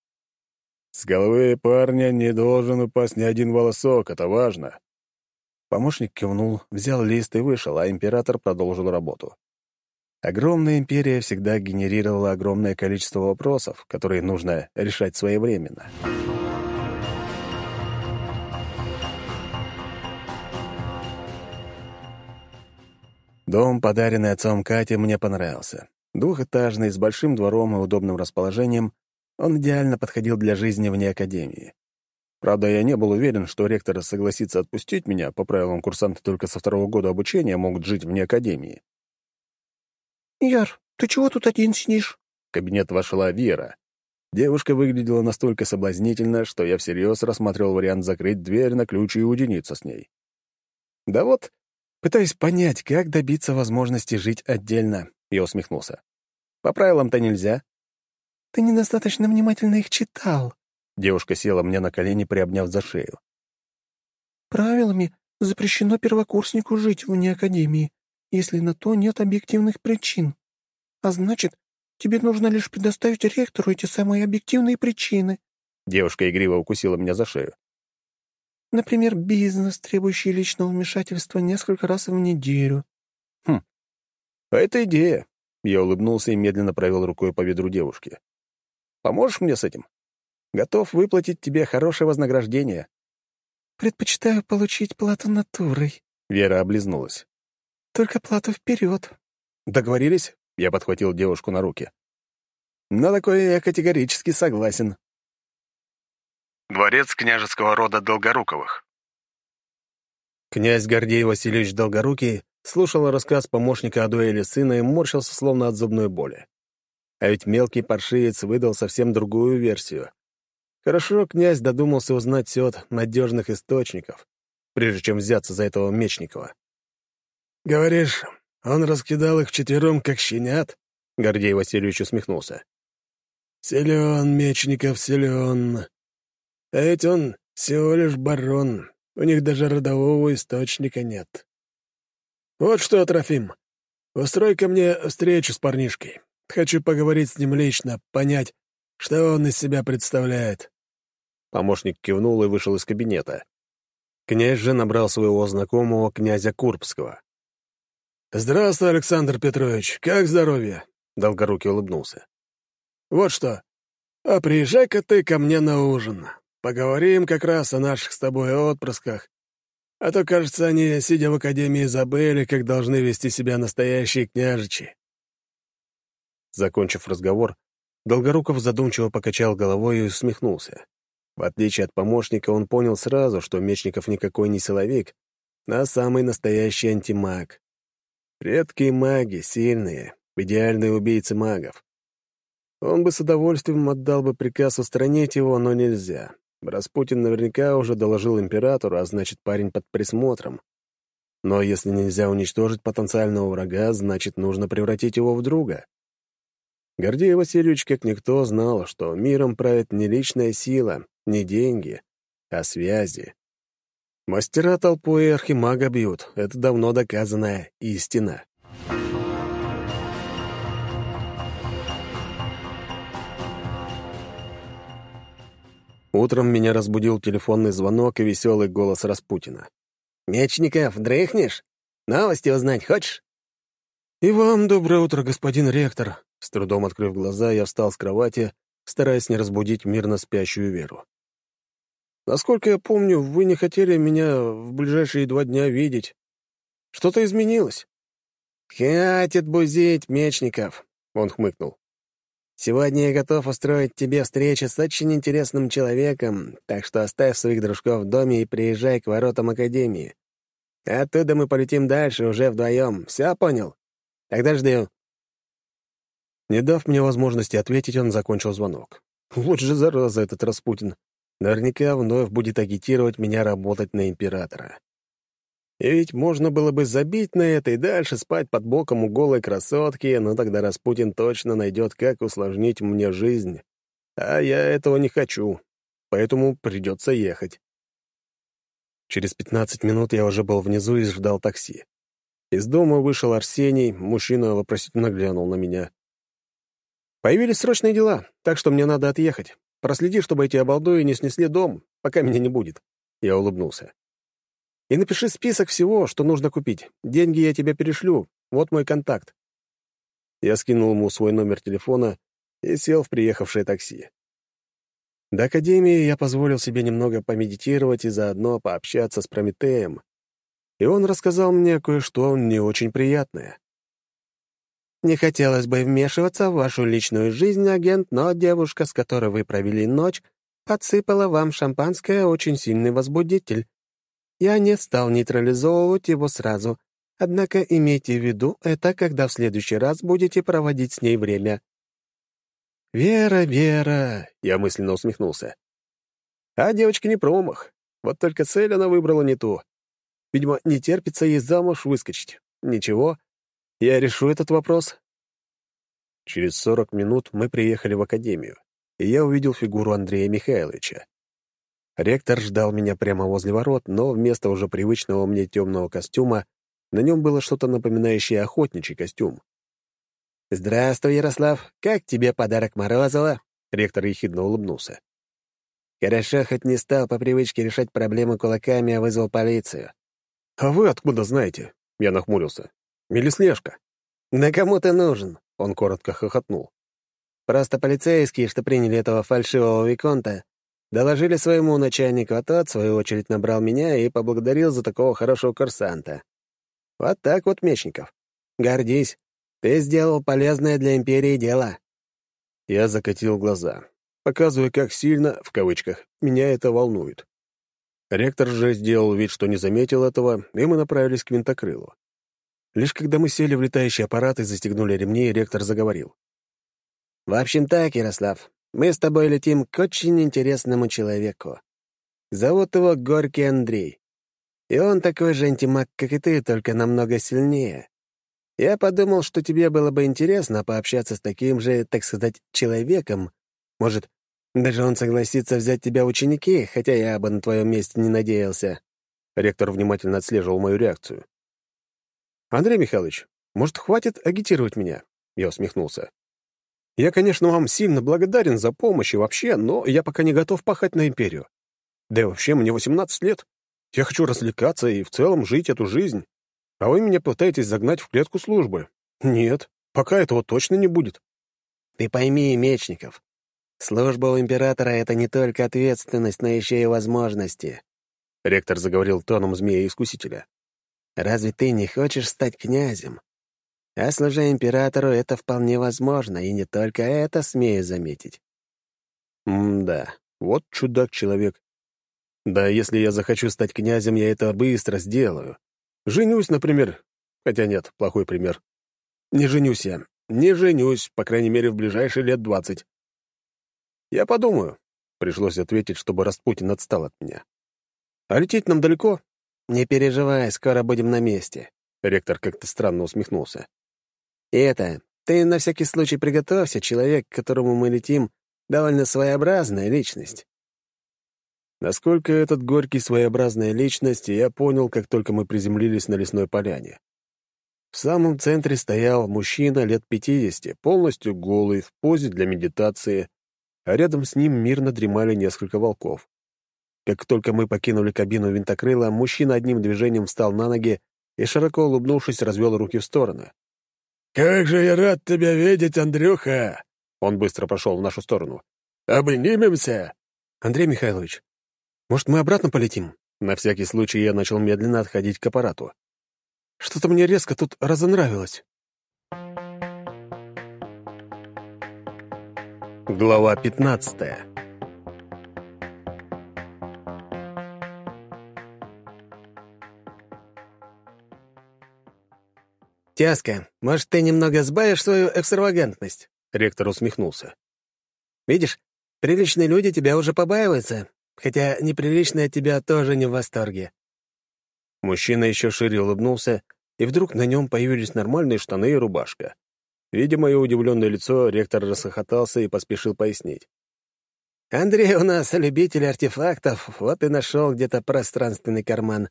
T: С головы парня не должен упасть ни один волосок, это важно. Помощник кивнул, взял лист и вышел, а император продолжил работу. Огромная империя всегда генерировала огромное количество вопросов, которые нужно решать своевременно. Дом, подаренный отцом Кате, мне понравился. Двухэтажный, с большим двором и удобным расположением, он идеально подходил для жизни вне академии. Правда, я не был уверен, что ректор согласится отпустить меня, по правилам курсанты только со второго года обучения могут жить вне академии.
R: «Яр, ты чего тут один сидишь?»
B: В кабинет вошла Вера. Девушка выглядела настолько соблазнительно, что я всерьез рассматривал вариант закрыть дверь на ключ и уединиться с ней. Да вот, пытаюсь понять, как добиться возможности жить отдельно, я усмехнулся. По правилам-то нельзя.
R: Ты недостаточно внимательно их читал,
B: Девушка села мне на колени, приобняв за шею.
R: «Правилами
C: Запрещено первокурснику жить вне академии, если на то нет объективных причин. А значит, тебе нужно лишь предоставить ректору эти самые объективные причины».
B: Девушка игриво укусила меня за шею.
C: Например, бизнес, требующий личного вмешательства несколько раз в неделю.
B: Хм, а это идея. Я улыбнулся и медленно провел рукой по бедру девушки. Поможешь мне с этим? Готов выплатить тебе хорошее вознаграждение.
C: Предпочитаю получить плату натурой.
B: Вера облизнулась.
C: Только плату вперед.
B: Договорились? Я подхватил девушку на руки. На такое я категорически согласен.
S: Дворец княжеского рода Долгоруковых.
B: Князь Гордей Васильевич Долгорукий слушал рассказ помощника о дуэли сына и морщился словно от зубной боли. А ведь мелкий паршивец выдал совсем другую версию. Хорошо князь додумался узнать все от надежных источников, прежде чем взяться за этого Мечникова.
T: «Говоришь, он раскидал их четвером, как щенят?»
B: Гордей Васильевич усмехнулся.
T: «Силен, Мечников, силен. А ведь он всего лишь барон, у них даже родового источника нет. Вот что, Трофим, устрой ко мне встречу с парнишкой. Хочу поговорить с ним лично, понять, что он из себя представляет».
B: Помощник кивнул и вышел из кабинета. Князь же набрал своего знакомого князя Курбского.
T: «Здравствуй, Александр Петрович, как здоровье?» Долгорукий улыбнулся. «Вот что, а приезжай-ка ты ко мне на ужин. Поговорим как раз о наших с тобой отпрысках. А то, кажется, они, сидя в академии, забыли, как должны вести себя настоящие княжичи».
B: Закончив разговор, Долгоруков задумчиво покачал головой и усмехнулся. В отличие от помощника, он понял сразу, что Мечников никакой не силовик, а самый настоящий антимаг. Редкие маги, сильные, идеальные убийцы магов. Он бы с удовольствием отдал бы приказ устранить его, но нельзя. Распутин наверняка уже доложил императору, а значит, парень под присмотром. Но если нельзя уничтожить потенциального врага, значит, нужно превратить его в друга. Гордей Васильевич, как никто, знал, что миром правит не личная сила, не деньги, а связи. Мастера толпой и архимага бьют, это давно доказанная истина. Утром меня разбудил телефонный звонок и веселый голос Распутина.
R: «Мечников, дрыхнешь? Новости узнать хочешь?»
B: «И вам доброе утро, господин ректор!» С трудом открыв глаза, я встал с кровати, стараясь не разбудить мирно спящую Веру. «Насколько я помню, вы не хотели меня в ближайшие два дня видеть. Что-то изменилось?»
R: «Хватит бузить, Мечников!» — он хмыкнул. Сегодня я готов устроить тебе встречу с очень интересным человеком, так что оставь своих дружков в доме и приезжай к воротам Академии. Оттуда мы полетим дальше уже вдвоем. Все понял? Тогда жду».
B: Не дав мне возможности ответить, он закончил звонок. Вот же зараза этот Распутин. Наверняка вновь будет агитировать меня работать на императора. И ведь можно было бы забить на это и дальше спать под боком у голой красотки, но тогда Распутин точно найдет, как усложнить мне жизнь. А я этого не хочу, поэтому придется ехать. Через пятнадцать минут я уже был внизу и ждал такси. Из дома вышел Арсений, мужчина вопросительно глянул на меня. «Появились срочные дела, так что мне надо отъехать. Проследи, чтобы эти обалдуи не снесли дом, пока меня не будет». Я улыбнулся. И напиши список всего, что нужно купить. Деньги я тебе перешлю. Вот мой контакт». Я скинул ему свой номер телефона и сел в приехавшее такси. До Академии я позволил себе немного помедитировать и заодно пообщаться с Прометеем. И он рассказал мне кое-что не очень приятное. «Не хотелось бы вмешиваться в вашу личную жизнь, агент, но девушка, с которой вы провели ночь, подсыпала вам шампанское очень сильный возбудитель. Я не стал нейтрализовывать его сразу, однако имейте в виду это, когда в следующий раз будете проводить с ней время». «Вера, Вера!» — я мысленно усмехнулся. «А девочка не промах. Вот только цель она выбрала не ту. Видимо, не терпится ей замуж выскочить. Ничего, я решу этот вопрос». Через сорок минут мы приехали в академию, и я увидел фигуру Андрея Михайловича. Ректор ждал меня прямо возле ворот, но вместо уже привычного мне темного костюма на нем было что-то напоминающее охотничий костюм. «Здравствуй, Ярослав. Как тебе подарок Морозова?» Ректор ехидно улыбнулся. «Хорошо, хоть не стал по привычке решать проблемы кулаками, а вызвал полицию». «А вы откуда знаете?» Я нахмурился. «Мелислежка». «Да кому ты нужен?» Он коротко хохотнул. «Просто полицейские, что приняли этого фальшивого Виконта, доложили своему начальнику, а тот, в свою очередь, набрал меня и поблагодарил за такого хорошего курсанта. Вот так вот, Мечников. Гордись. Ты сделал полезное для империи дело». Я закатил глаза, показывая, как сильно, в кавычках, меня это волнует. Ректор же сделал вид, что не заметил этого, и мы направились к винтокрылу. Лишь когда мы сели в летающий аппарат и застегнули ремни, ректор заговорил. «В общем так, Ярослав, мы с тобой летим к очень интересному человеку. Зовут его Горький Андрей. И он такой же антимаг, как и ты, только намного сильнее. Я подумал, что тебе было бы интересно пообщаться с таким же, так сказать, человеком. Может, даже он согласится взять тебя ученики, хотя я бы на твоем месте не надеялся». Ректор внимательно отслеживал мою реакцию. «Андрей Михайлович, может, хватит агитировать меня?» Я усмехнулся. «Я, конечно, вам сильно благодарен за помощь и вообще, но я пока не готов пахать на империю. Да и вообще, мне 18 лет. Я хочу развлекаться и в целом жить эту жизнь а вы меня пытаетесь загнать в клетку службы. Нет, пока этого точно не будет. Ты пойми, Мечников, служба у императора — это не только ответственность, но еще и возможности. Ректор заговорил тоном змея-искусителя. Разве ты не хочешь стать князем? А служа императору, это вполне возможно, и не только это смею заметить. М-да, вот чудак-человек. Да, если я захочу стать князем, я это быстро сделаю. Женюсь, например. Хотя нет, плохой пример. Не женюсь я. Не женюсь, по крайней мере, в ближайшие лет двадцать. Я подумаю. Пришлось ответить, чтобы Распутин отстал от меня. А лететь нам далеко? Не переживай, скоро будем на месте. Ректор как-то странно усмехнулся. И это, ты на всякий случай приготовься, человек, к которому мы летим, довольно своеобразная личность. Насколько этот Горький своеобразная личность, я понял, как только мы приземлились на лесной поляне. В самом центре стоял мужчина лет 50, полностью голый, в позе для медитации, а рядом с ним мирно дремали несколько волков. Как только мы покинули кабину винтокрыла, мужчина одним движением встал на ноги и, широко улыбнувшись, развел руки в стороны.
T: «Как же я рад тебя видеть, Андрюха!» Он быстро пошел в нашу сторону. «Обнимемся!»
B: «Андрей Михайлович, может, мы обратно полетим?» На всякий случай я начал медленно отходить к аппарату. «Что-то мне резко тут разонравилось». Глава пятнадцатая «Тяска, может, ты немного сбавишь свою экстравагантность?» Ректор усмехнулся. «Видишь, приличные люди тебя уже побаиваются, Хотя неприличный от тебя тоже не в восторге». Мужчина еще шире улыбнулся, и вдруг на нем появились нормальные штаны и рубашка. Видя мое удивленное лицо, ректор расхохотался и поспешил пояснить. «Андрей у нас любитель артефактов, вот и нашел где-то пространственный карман.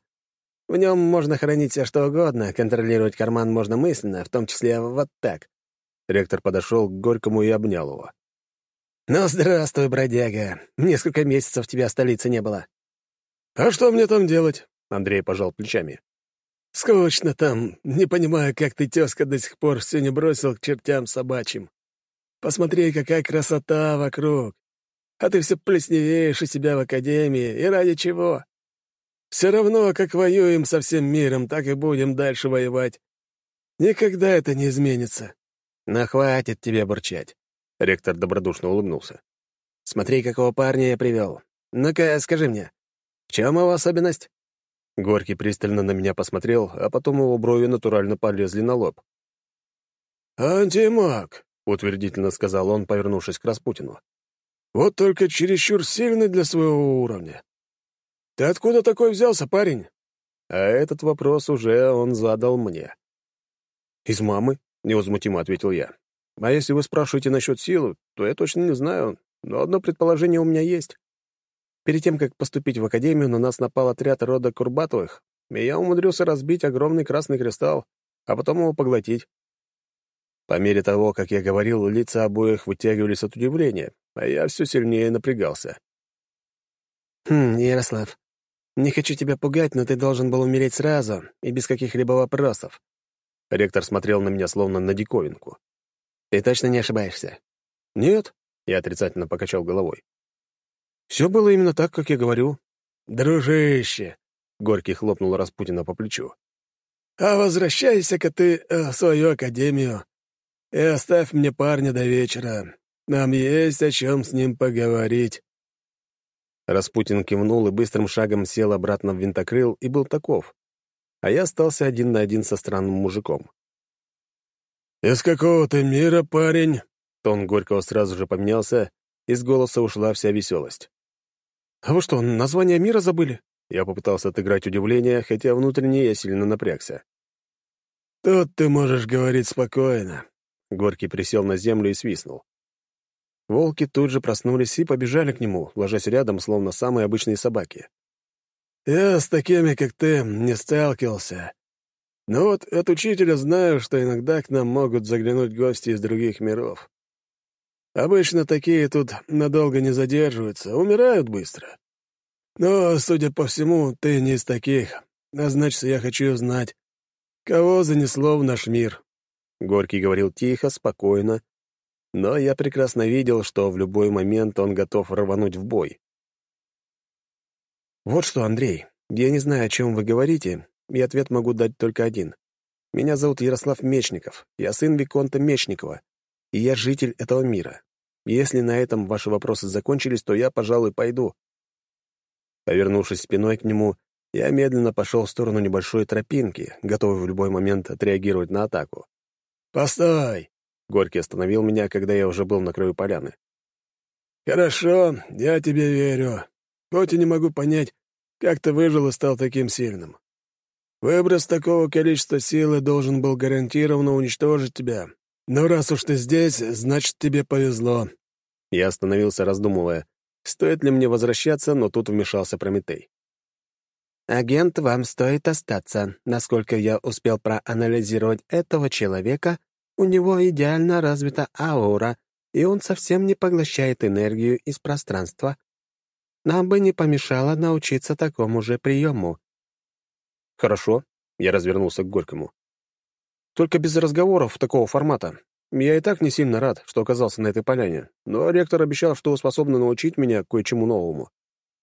B: В нем можно хранить все что угодно, контролировать карман можно мысленно, в том числе вот так». Ректор подошел к Горькому и обнял его. «Ну, здравствуй, бродяга. Несколько месяцев тебя в столице не было».
T: «А что мне там делать?» — Андрей пожал плечами.
R: «Скучно там. Не понимаю, как ты, тезка, до сих пор все не бросил к чертям собачьим. Посмотри, какая красота вокруг. А ты все плесневеешь у себя в академии. И ради чего? Все равно, как воюем со всем миром, так и будем дальше воевать. Никогда это не изменится».
B: «Но хватит тебе бурчать. Ректор добродушно улыбнулся. «Смотри, какого парня я привел. Ну-ка, скажи мне, в чем его особенность?» Горький пристально на меня посмотрел, а потом его брови натурально полезли на лоб.
T: «Антимаг», — утвердительно сказал он, повернувшись к Распутину. «Вот только чересчур сильный для своего уровня. Ты откуда такой взялся, парень?»
B: А этот вопрос уже он задал мне. «Из мамы», — невозмутимо ответил я. А если вы спрашиваете насчет силы, то я точно не знаю, но одно предположение у меня есть. Перед тем, как поступить в академию, на нас напал отряд рода Курбатовых, и я умудрился разбить огромный красный кристалл, а потом его поглотить. По мере того, как я говорил, лица обоих вытягивались от удивления, а я все сильнее напрягался.
R: «Хм, Ярослав, не хочу тебя пугать, но ты должен был умереть сразу и без каких-либо вопросов».
B: Ректор смотрел на меня словно на диковинку.
R: «Ты точно не ошибаешься?»
B: «Нет», — я отрицательно покачал головой. «Все было именно так, как я говорю».
T: «Дружище!» — Горький хлопнул Распутина по плечу. «А возвращайся-ка ты э, в свою академию и оставь мне парня до вечера. Нам есть о чем с ним поговорить».
B: Распутин кивнул и быстрым шагом сел обратно в винтокрыл и был таков. А я остался один на один со странным мужиком.
T: «Из какого ты мира, парень?»
B: Тон Горького сразу же поменялся, из голоса ушла вся веселость. «А вы что, название мира забыли?» Я попытался отыграть удивление, хотя внутренне я сильно напрягся.
T: «Тут ты можешь говорить спокойно».
B: Горький присел на землю и свистнул. Волки тут же проснулись и побежали к нему, ложась рядом, словно самые обычные собаки.
T: «Я с такими, как ты, не сталкивался. Но вот от учителя знаю, что иногда к нам могут заглянуть гости из других миров. Обычно такие тут надолго не задерживаются, умирают быстро. Но, судя по всему, ты не из таких, а значит, я хочу узнать, кого занесло в наш мир».
B: Горький говорил тихо, спокойно, но я прекрасно видел, что в любой момент он готов рвануть в бой. «Вот что, Андрей, я не знаю, о чем вы говорите, и ответ могу дать только один. Меня зовут Ярослав Мечников, я сын Виконта Мечникова, и я житель этого мира. Если на этом ваши вопросы закончились, то я, пожалуй, пойду». Повернувшись спиной к нему, я медленно пошел в сторону небольшой тропинки, готовый в любой момент отреагировать на атаку.
T: «Постой!»
B: Горький остановил меня, когда я уже был на краю поляны.
T: «Хорошо, я тебе верю. Хоть и не могу понять, как ты выжил и стал таким сильным. Выброс такого количества силы должен был гарантированно уничтожить тебя. Но раз уж ты здесь, значит, тебе повезло».
B: Я остановился, раздумывая, стоит ли мне возвращаться, но тут вмешался Прометей.
R: «Агент, вам стоит остаться. Насколько я успел проанализировать этого человека, у него идеально развита аура, и он совсем не поглощает энергию из пространства. Нам бы не помешало научиться такому же приему».
B: «Хорошо», — я развернулся к Горькому. «Только без разговоров такого формата. Я и так не сильно рад, что оказался на этой поляне, но ректор обещал, что способен научить меня кое-чему новому».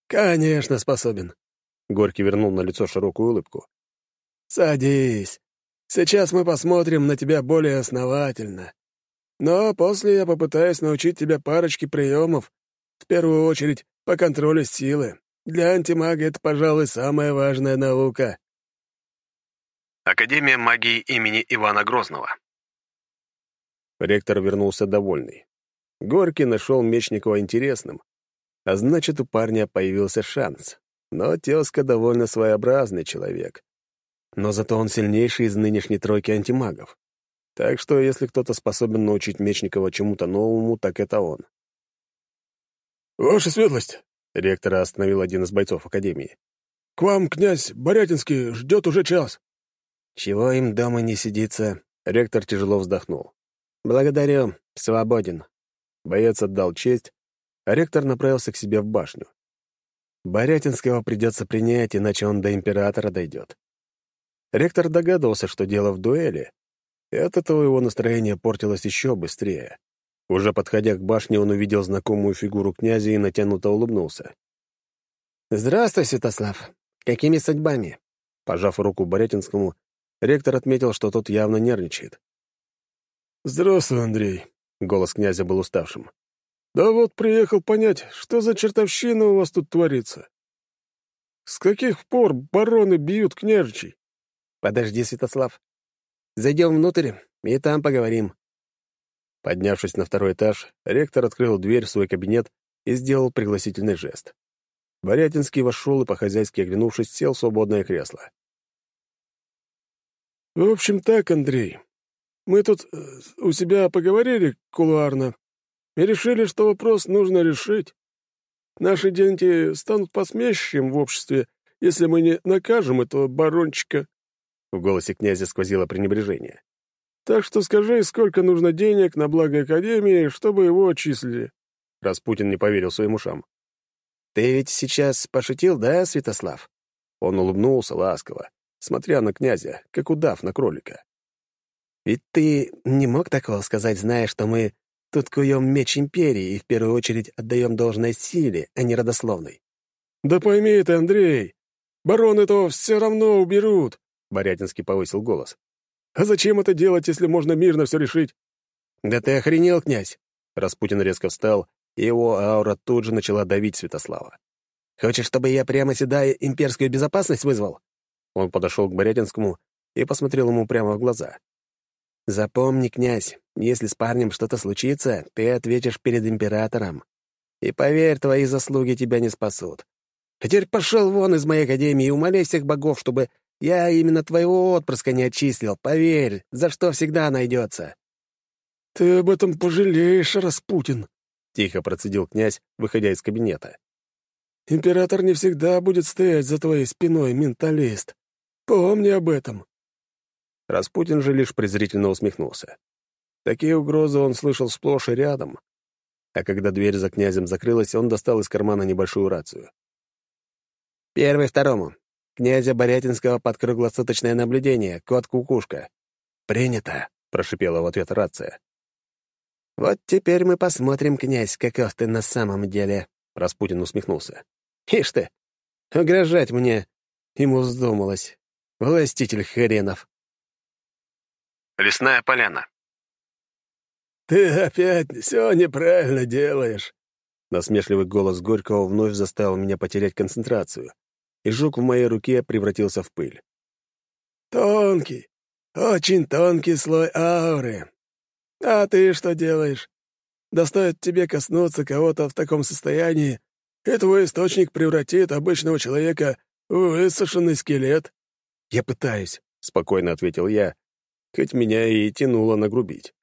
T: «Конечно способен», — Горький вернул на лицо широкую улыбку. «Садись. Сейчас мы посмотрим на тебя более основательно. Но после я попытаюсь научить тебя парочке приемов, в первую очередь по контролю силы. Для антимага это, пожалуй, самая важная наука.
S: Академия магии имени Ивана Грозного.
B: Ректор вернулся довольный. Горький нашел Мечникова интересным, а значит, у парня появился шанс. Но тезка довольно своеобразный человек но зато он сильнейший из нынешней тройки антимагов. Так что, если кто-то способен научить Мечникова чему-то новому, так это он.
T: «Ваша светлость!»
B: — ректора остановил один из бойцов Академии.
T: «К вам князь Борятинский ждет уже час».
R: «Чего им дома не сидится?» — ректор тяжело вздохнул. «Благодарю, свободен».
B: Боец отдал честь, а ректор направился к себе в башню. Борятинского придется принять, иначе он до императора дойдет. Ректор догадывался, что дело в дуэли, и от этого его настроение портилось еще быстрее. Уже подходя к башне, он увидел знакомую фигуру князя и натянуто улыбнулся.
R: «Здравствуй, Святослав. Какими судьбами?»
B: Пожав руку Борятинскому, ректор отметил, что тот явно нервничает.
T: «Здравствуй, Андрей», — голос князя был уставшим. «Да вот приехал понять, что за чертовщина у вас тут творится. С каких пор бароны бьют княжичей?
R: «Подожди, Святослав. Зайдем внутрь, и там поговорим».
B: Поднявшись на второй этаж, ректор открыл дверь в свой кабинет и сделал пригласительный жест. Борятинский вошел и, по-хозяйски оглянувшись, сел в свободное кресло.
T: «В общем так, Андрей. Мы тут э, у себя поговорили кулуарно и решили, что вопрос нужно решить.
B: Наши дети станут посмешищем в обществе, если мы не накажем этого барончика». В голосе князя сквозило пренебрежение. «Так что скажи, сколько нужно денег на благо Академии, чтобы его отчислили?» Распутин не поверил своим ушам.
U: «Ты ведь сейчас пошутил, да, Святослав?»
V: Он улыбнулся ласково, смотря на князя, как удав на кролика.
U: «Ведь ты не мог такого сказать, зная, что мы тут куем меч империи и в первую очередь отдаем должной силе, а не родословной».
B: «Да пойми ты, Андрей, барон этого все равно уберут», — Борятинский повысил голос. «А зачем это делать, если можно мирно все решить?»
U: «Да ты охренел, князь!» Распутин резко встал, и его аура тут же начала давить Святослава. «Хочешь, чтобы я прямо сюда имперскую безопасность вызвал?»
V: Он подошел к Борятинскому и посмотрел ему прямо в глаза.
U: «Запомни, князь, если с парнем что-то случится, ты ответишь перед императором. И поверь, твои заслуги тебя не спасут. А теперь пошел вон из моей академии и умоляй всех богов, чтобы я именно твоего отпрыска не отчислил. Поверь, за что всегда найдется».
B: «Ты об этом пожалеешь, Распутин», — тихо процедил князь, выходя из кабинета. «Император не всегда будет стоять за твоей спиной, менталист. Помни об этом».
V: Распутин же лишь презрительно усмехнулся. Такие угрозы он слышал сплошь и рядом. А когда дверь за князем закрылась, он достал из кармана небольшую рацию.
U: «Первый второму. Князя Борятинского под круглосуточное наблюдение. Кот Кукушка».
V: «Принято», — прошипела в ответ рация.
U: «Вот теперь мы посмотрим, князь, каков ты на самом деле», — Распутин усмехнулся. «Ишь ты, угрожать мне ему вздумалось. Властитель хренов».
W: Лесная поляна.
B: «Ты опять все неправильно делаешь»,
V: Насмешливый голос Горького вновь заставил меня потерять концентрацию, и жук в моей руке превратился в пыль.
B: «Тонкий, очень тонкий слой ауры. А ты что делаешь? Достоит тебе коснуться кого-то в таком состоянии, и твой источник превратит обычного человека в высушенный скелет».
V: «Я пытаюсь», — спокойно ответил я, хоть меня и тянуло нагрубить.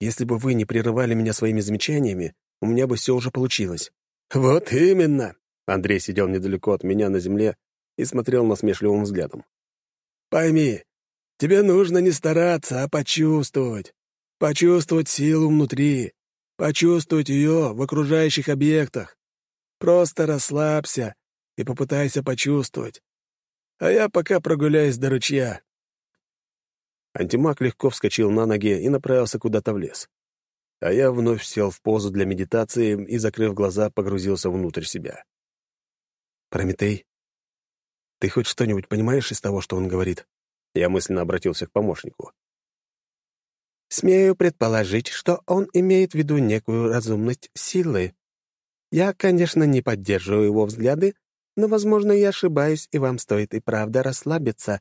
V: «Если бы вы не прерывали меня своими замечаниями, у меня бы все уже получилось».
B: «Вот именно!»
V: Андрей сидел недалеко от меня на земле и смотрел насмешливым взглядом.
B: «Пойми, тебе нужно не стараться, а почувствовать. Почувствовать силу внутри, почувствовать ее в окружающих объектах. Просто расслабься и попытайся почувствовать. А я пока прогуляюсь до ручья».
V: Антимаг легко вскочил на ноги и направился куда-то в лес. А я вновь сел в позу для медитации и, закрыв глаза, погрузился внутрь себя. «Прометей, ты хоть что-нибудь понимаешь из того, что он говорит?» Я мысленно обратился к помощнику.
U: Смею предположить, что он имеет в виду некую разумность силы. Я, конечно, не поддерживаю его взгляды, но, возможно, я ошибаюсь, и вам стоит и правда расслабиться.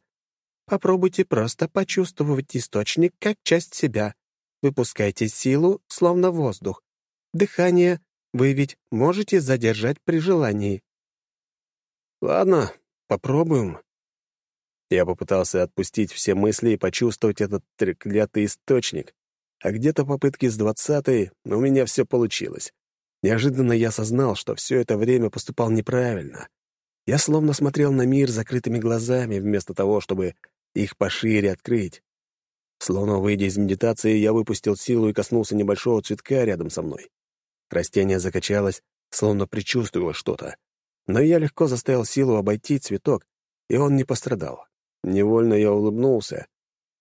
U: Попробуйте просто почувствовать источник как часть себя. Выпускайте силу, словно воздух. Дыхание вы ведь можете задержать при желании.
V: Ладно, попробуем. Я попытался отпустить все мысли и почувствовать этот треклятый источник. А где-то попытки с двадцатой у меня все получилось. Неожиданно я осознал, что все это время поступал неправильно. Я словно смотрел на мир закрытыми глазами, вместо того, чтобы их пошире открыть. Словно выйдя из медитации, я выпустил силу и коснулся небольшого цветка рядом со мной. Растение закачалось, словно предчувствовало что-то. Но я легко заставил силу обойти цветок, и он не пострадал. Невольно я улыбнулся,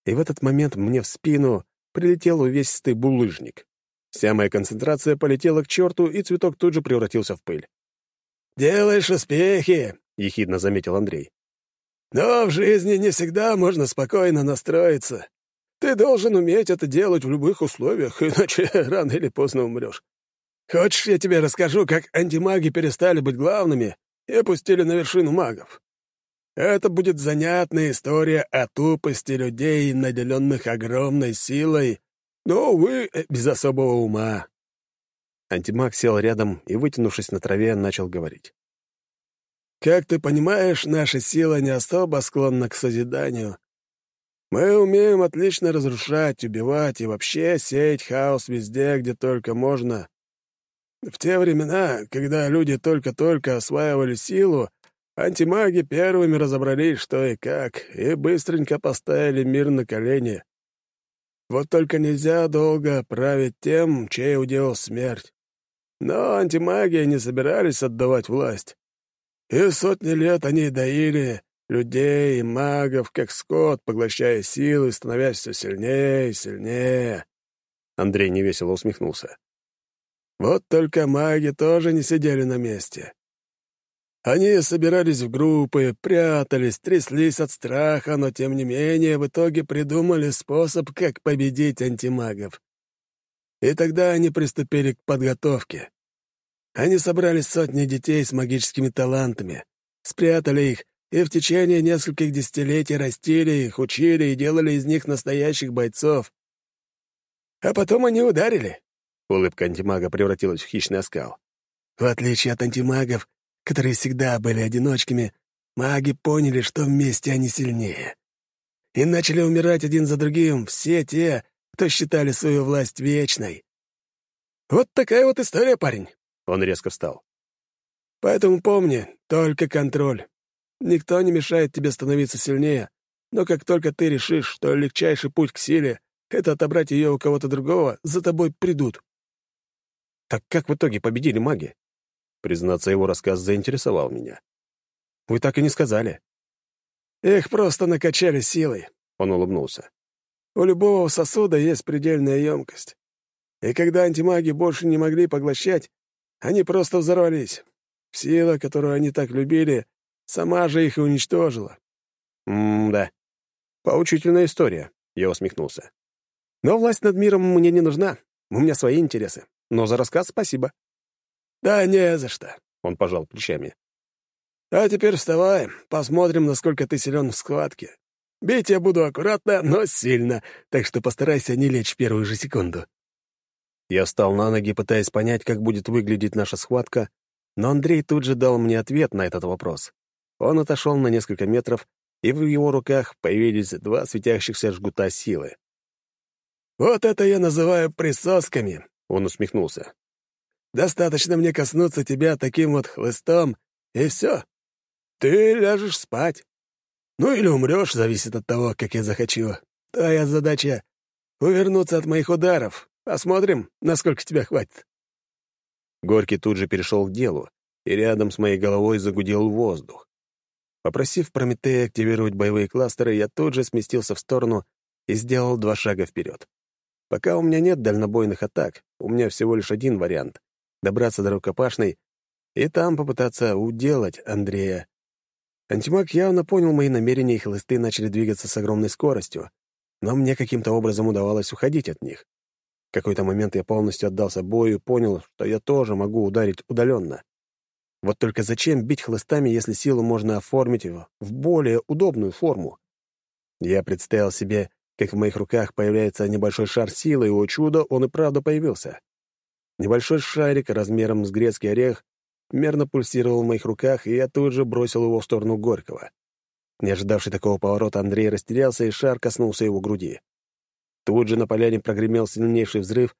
V: и в этот момент мне в спину прилетел увесистый булыжник. Вся моя концентрация полетела к черту, и цветок тут же превратился в пыль.
B: «Делаешь успехи», —
V: ехидно заметил Андрей.
B: «Но в жизни не всегда можно спокойно настроиться. Ты должен уметь это делать в любых условиях, иначе рано или поздно умрешь. Хочешь, я тебе расскажу, как антимаги перестали быть главными и опустили на вершину магов? Это будет занятная история о тупости людей, наделенных огромной силой, но, увы, без особого ума.
V: Антимаг сел рядом и, вытянувшись на траве, начал говорить.
B: «Как ты понимаешь, наша сила не особо склонна к созиданию. Мы умеем отлично разрушать, убивать и вообще сеять хаос везде, где только можно. В те времена, когда люди только-только осваивали силу, антимаги первыми разобрались, что и как, и быстренько поставили мир на колени. Вот только нельзя долго править тем, чей удел смерть. Но антимаги не собирались отдавать власть. И сотни лет они доили людей и магов, как скот, поглощая силы, становясь все сильнее и сильнее. Андрей невесело усмехнулся. Вот только маги тоже не сидели на месте. Они собирались в группы, прятались, тряслись от страха, но тем не менее в итоге придумали способ, как победить антимагов. И тогда они приступили к подготовке. Они собрали сотни детей с магическими талантами, спрятали их и в течение нескольких десятилетий растили их, учили и делали из них настоящих бойцов. А потом они ударили. Улыбка антимага превратилась в хищный оскал. В отличие от антимагов, которые всегда были одиночками, маги поняли, что вместе они сильнее. И начали умирать один за другим все те, кто считали свою власть вечной. Вот такая вот история, парень. Он резко встал. Поэтому помни, только контроль. Никто не мешает тебе становиться сильнее, но как только ты решишь, что легчайший путь к силе — это отобрать ее у кого-то другого, за тобой придут. Так как в итоге победили маги? Признаться, его рассказ заинтересовал меня. Вы так и не сказали. Их просто накачали силой, — он улыбнулся. У любого сосуда есть предельная емкость. И когда антимаги больше не могли поглощать, они просто взорвались. Сила, которую они так любили, сама же их и уничтожила. М-да. Поучительная история, я усмехнулся. Но власть над миром мне не нужна. У меня свои интересы. Но за рассказ спасибо. Да не за что, он пожал плечами. А теперь вставай, посмотрим, насколько ты силен в схватке. Бить я буду аккуратно, но сильно, так что постарайся не лечь в первую же секунду. Я встал на ноги, пытаясь понять, как будет выглядеть наша схватка, но Андрей тут же дал мне ответ на этот вопрос. Он отошел на несколько метров, и в его руках появились два светящихся жгута силы. «Вот это я называю присосками», — он усмехнулся. «Достаточно мне коснуться тебя таким вот хлыстом, и все. Ты ляжешь спать. Ну или умрешь, зависит от того, как я захочу. Твоя задача — увернуться от моих ударов, Посмотрим, насколько тебя хватит». Горький тут же перешел к делу, и рядом с моей головой загудел воздух. Попросив Прометея активировать боевые кластеры, я тут же сместился в сторону и сделал два шага вперед. Пока у меня нет дальнобойных атак, у меня всего лишь один вариант — добраться до рукопашной и там попытаться уделать Андрея. Антимаг явно понял мои намерения, и хлысты начали двигаться с огромной скоростью, но мне каким-то образом удавалось уходить от них какой-то момент я полностью отдался бою и понял, что я тоже могу ударить удаленно. Вот только зачем бить хлыстами, если силу можно оформить в более удобную форму? Я представил себе, как в моих руках появляется небольшой шар силы, и, о чудо, он и правда появился. Небольшой шарик размером с грецкий орех мерно пульсировал в моих руках, и я тут же бросил его в сторону Горького. Не ожидавший такого поворота, Андрей растерялся, и шар коснулся его груди. Тут же на поляне прогремел сильнейший взрыв,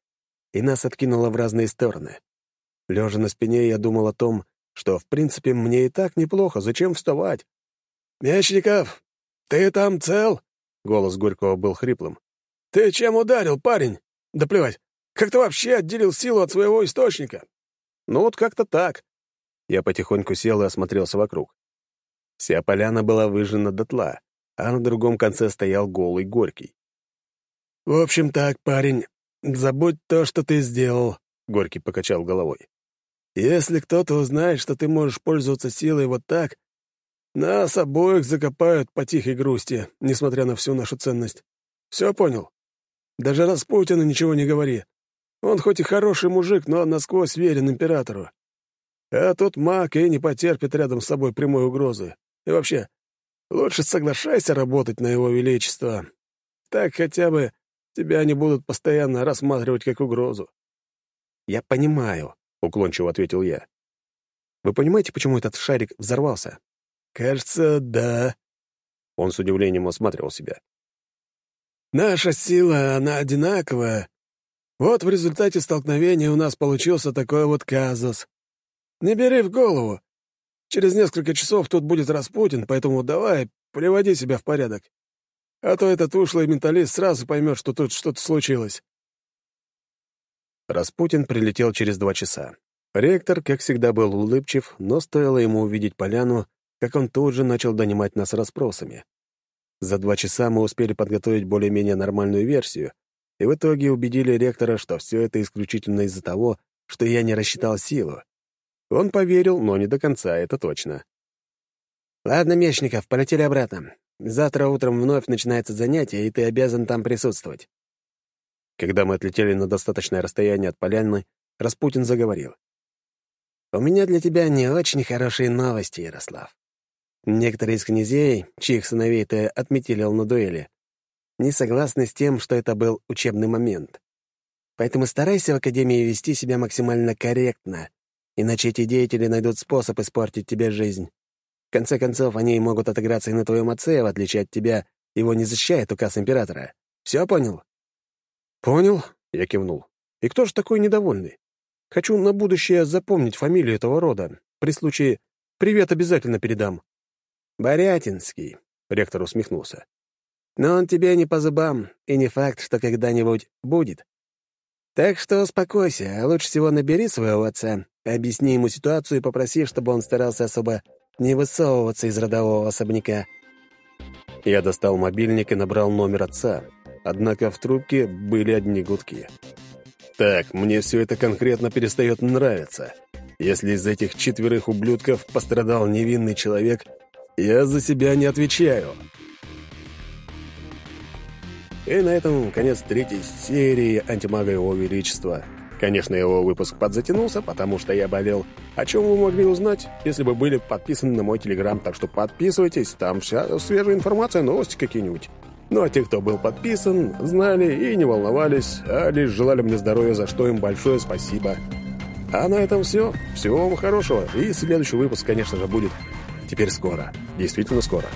B: и нас откинуло в разные стороны. Лежа на спине, я думал о том, что, в принципе, мне и так неплохо, зачем вставать? «Мечников, ты там цел?» Голос Горького был хриплым. «Ты чем ударил, парень? Да плевать, как ты вообще отделил силу от своего источника?» «Ну вот как-то так». Я потихоньку сел и осмотрелся вокруг. Вся поляна была выжжена дотла, а на другом конце стоял голый Горький. «В общем так, парень, забудь то, что ты сделал», — Горький покачал головой. «Если кто-то узнает, что ты можешь пользоваться силой вот так, нас обоих закопают по тихой грусти, несмотря на всю нашу ценность. Все понял? Даже Распутину ничего не говори. Он хоть и хороший мужик, но насквозь верен императору. А тот маг и не потерпит рядом с собой прямой угрозы. И вообще, лучше соглашайся работать на его величество. Так хотя бы Тебя они будут постоянно рассматривать как угрозу». «Я понимаю», — уклончиво ответил я. «Вы понимаете, почему этот шарик взорвался?» «Кажется, да». Он с удивлением осматривал себя. «Наша сила, она одинаковая,
R: Вот в результате столкновения у нас получился такой вот казус. Не бери в голову. Через несколько часов тут будет Распутин, поэтому давай, приводи себя в порядок. А то этот ушлый менталист сразу поймет, что тут что-то случилось.
B: Распутин прилетел через два часа. Ректор, как всегда, был улыбчив, но стоило ему увидеть поляну, как он тут же начал донимать нас расспросами. За два часа мы успели подготовить более-менее нормальную версию, и в итоге убедили ректора, что все это исключительно из-за того, что я не рассчитал силу. Он поверил, но не до конца, это точно.
R: «Ладно, Мечников, полетели обратно. Завтра утром вновь начинается занятие, и ты обязан там присутствовать».
B: Когда мы отлетели на достаточное расстояние от поляны, Распутин заговорил.
R: «У меня для тебя не очень хорошие новости, Ярослав. Некоторые из князей, чьих сыновей ты отметилил на дуэли, не согласны с тем, что это был учебный момент. Поэтому старайся в Академии вести себя максимально корректно, иначе эти деятели найдут способ испортить тебе жизнь. В конце концов, они могут отыграться и на твоем отце, в отличие от тебя, его не защищает указ императора. Все понял?
B: Понял, я кивнул. И кто же такой недовольный? Хочу на будущее запомнить фамилию этого рода. При случае привет обязательно передам.
R: «Борятинский», — ректор усмехнулся. «Но он тебе не по зубам, и не факт, что когда-нибудь будет. Так что успокойся, а лучше всего набери своего отца, объясни ему ситуацию и попроси, чтобы он старался особо не высовываться из родового особняка».
B: Я достал мобильник и набрал номер отца, однако в трубке были одни гудки. Так, мне все это конкретно перестает нравиться. Если из этих четверых ублюдков пострадал невинный человек, я за себя не отвечаю. И на этом конец третьей серии «Антимага Его Величества». Конечно, его выпуск подзатянулся, потому что я болел. О чем вы могли узнать, если бы были подписаны на мой телеграм, так что подписывайтесь, там вся свежая информация, новости какие-нибудь. Ну а те, кто был подписан, знали и не волновались, а лишь желали мне здоровья, за что им большое спасибо. А на этом все. Всего вам хорошего. И следующий выпуск, конечно же, будет Теперь скоро. Действительно скоро.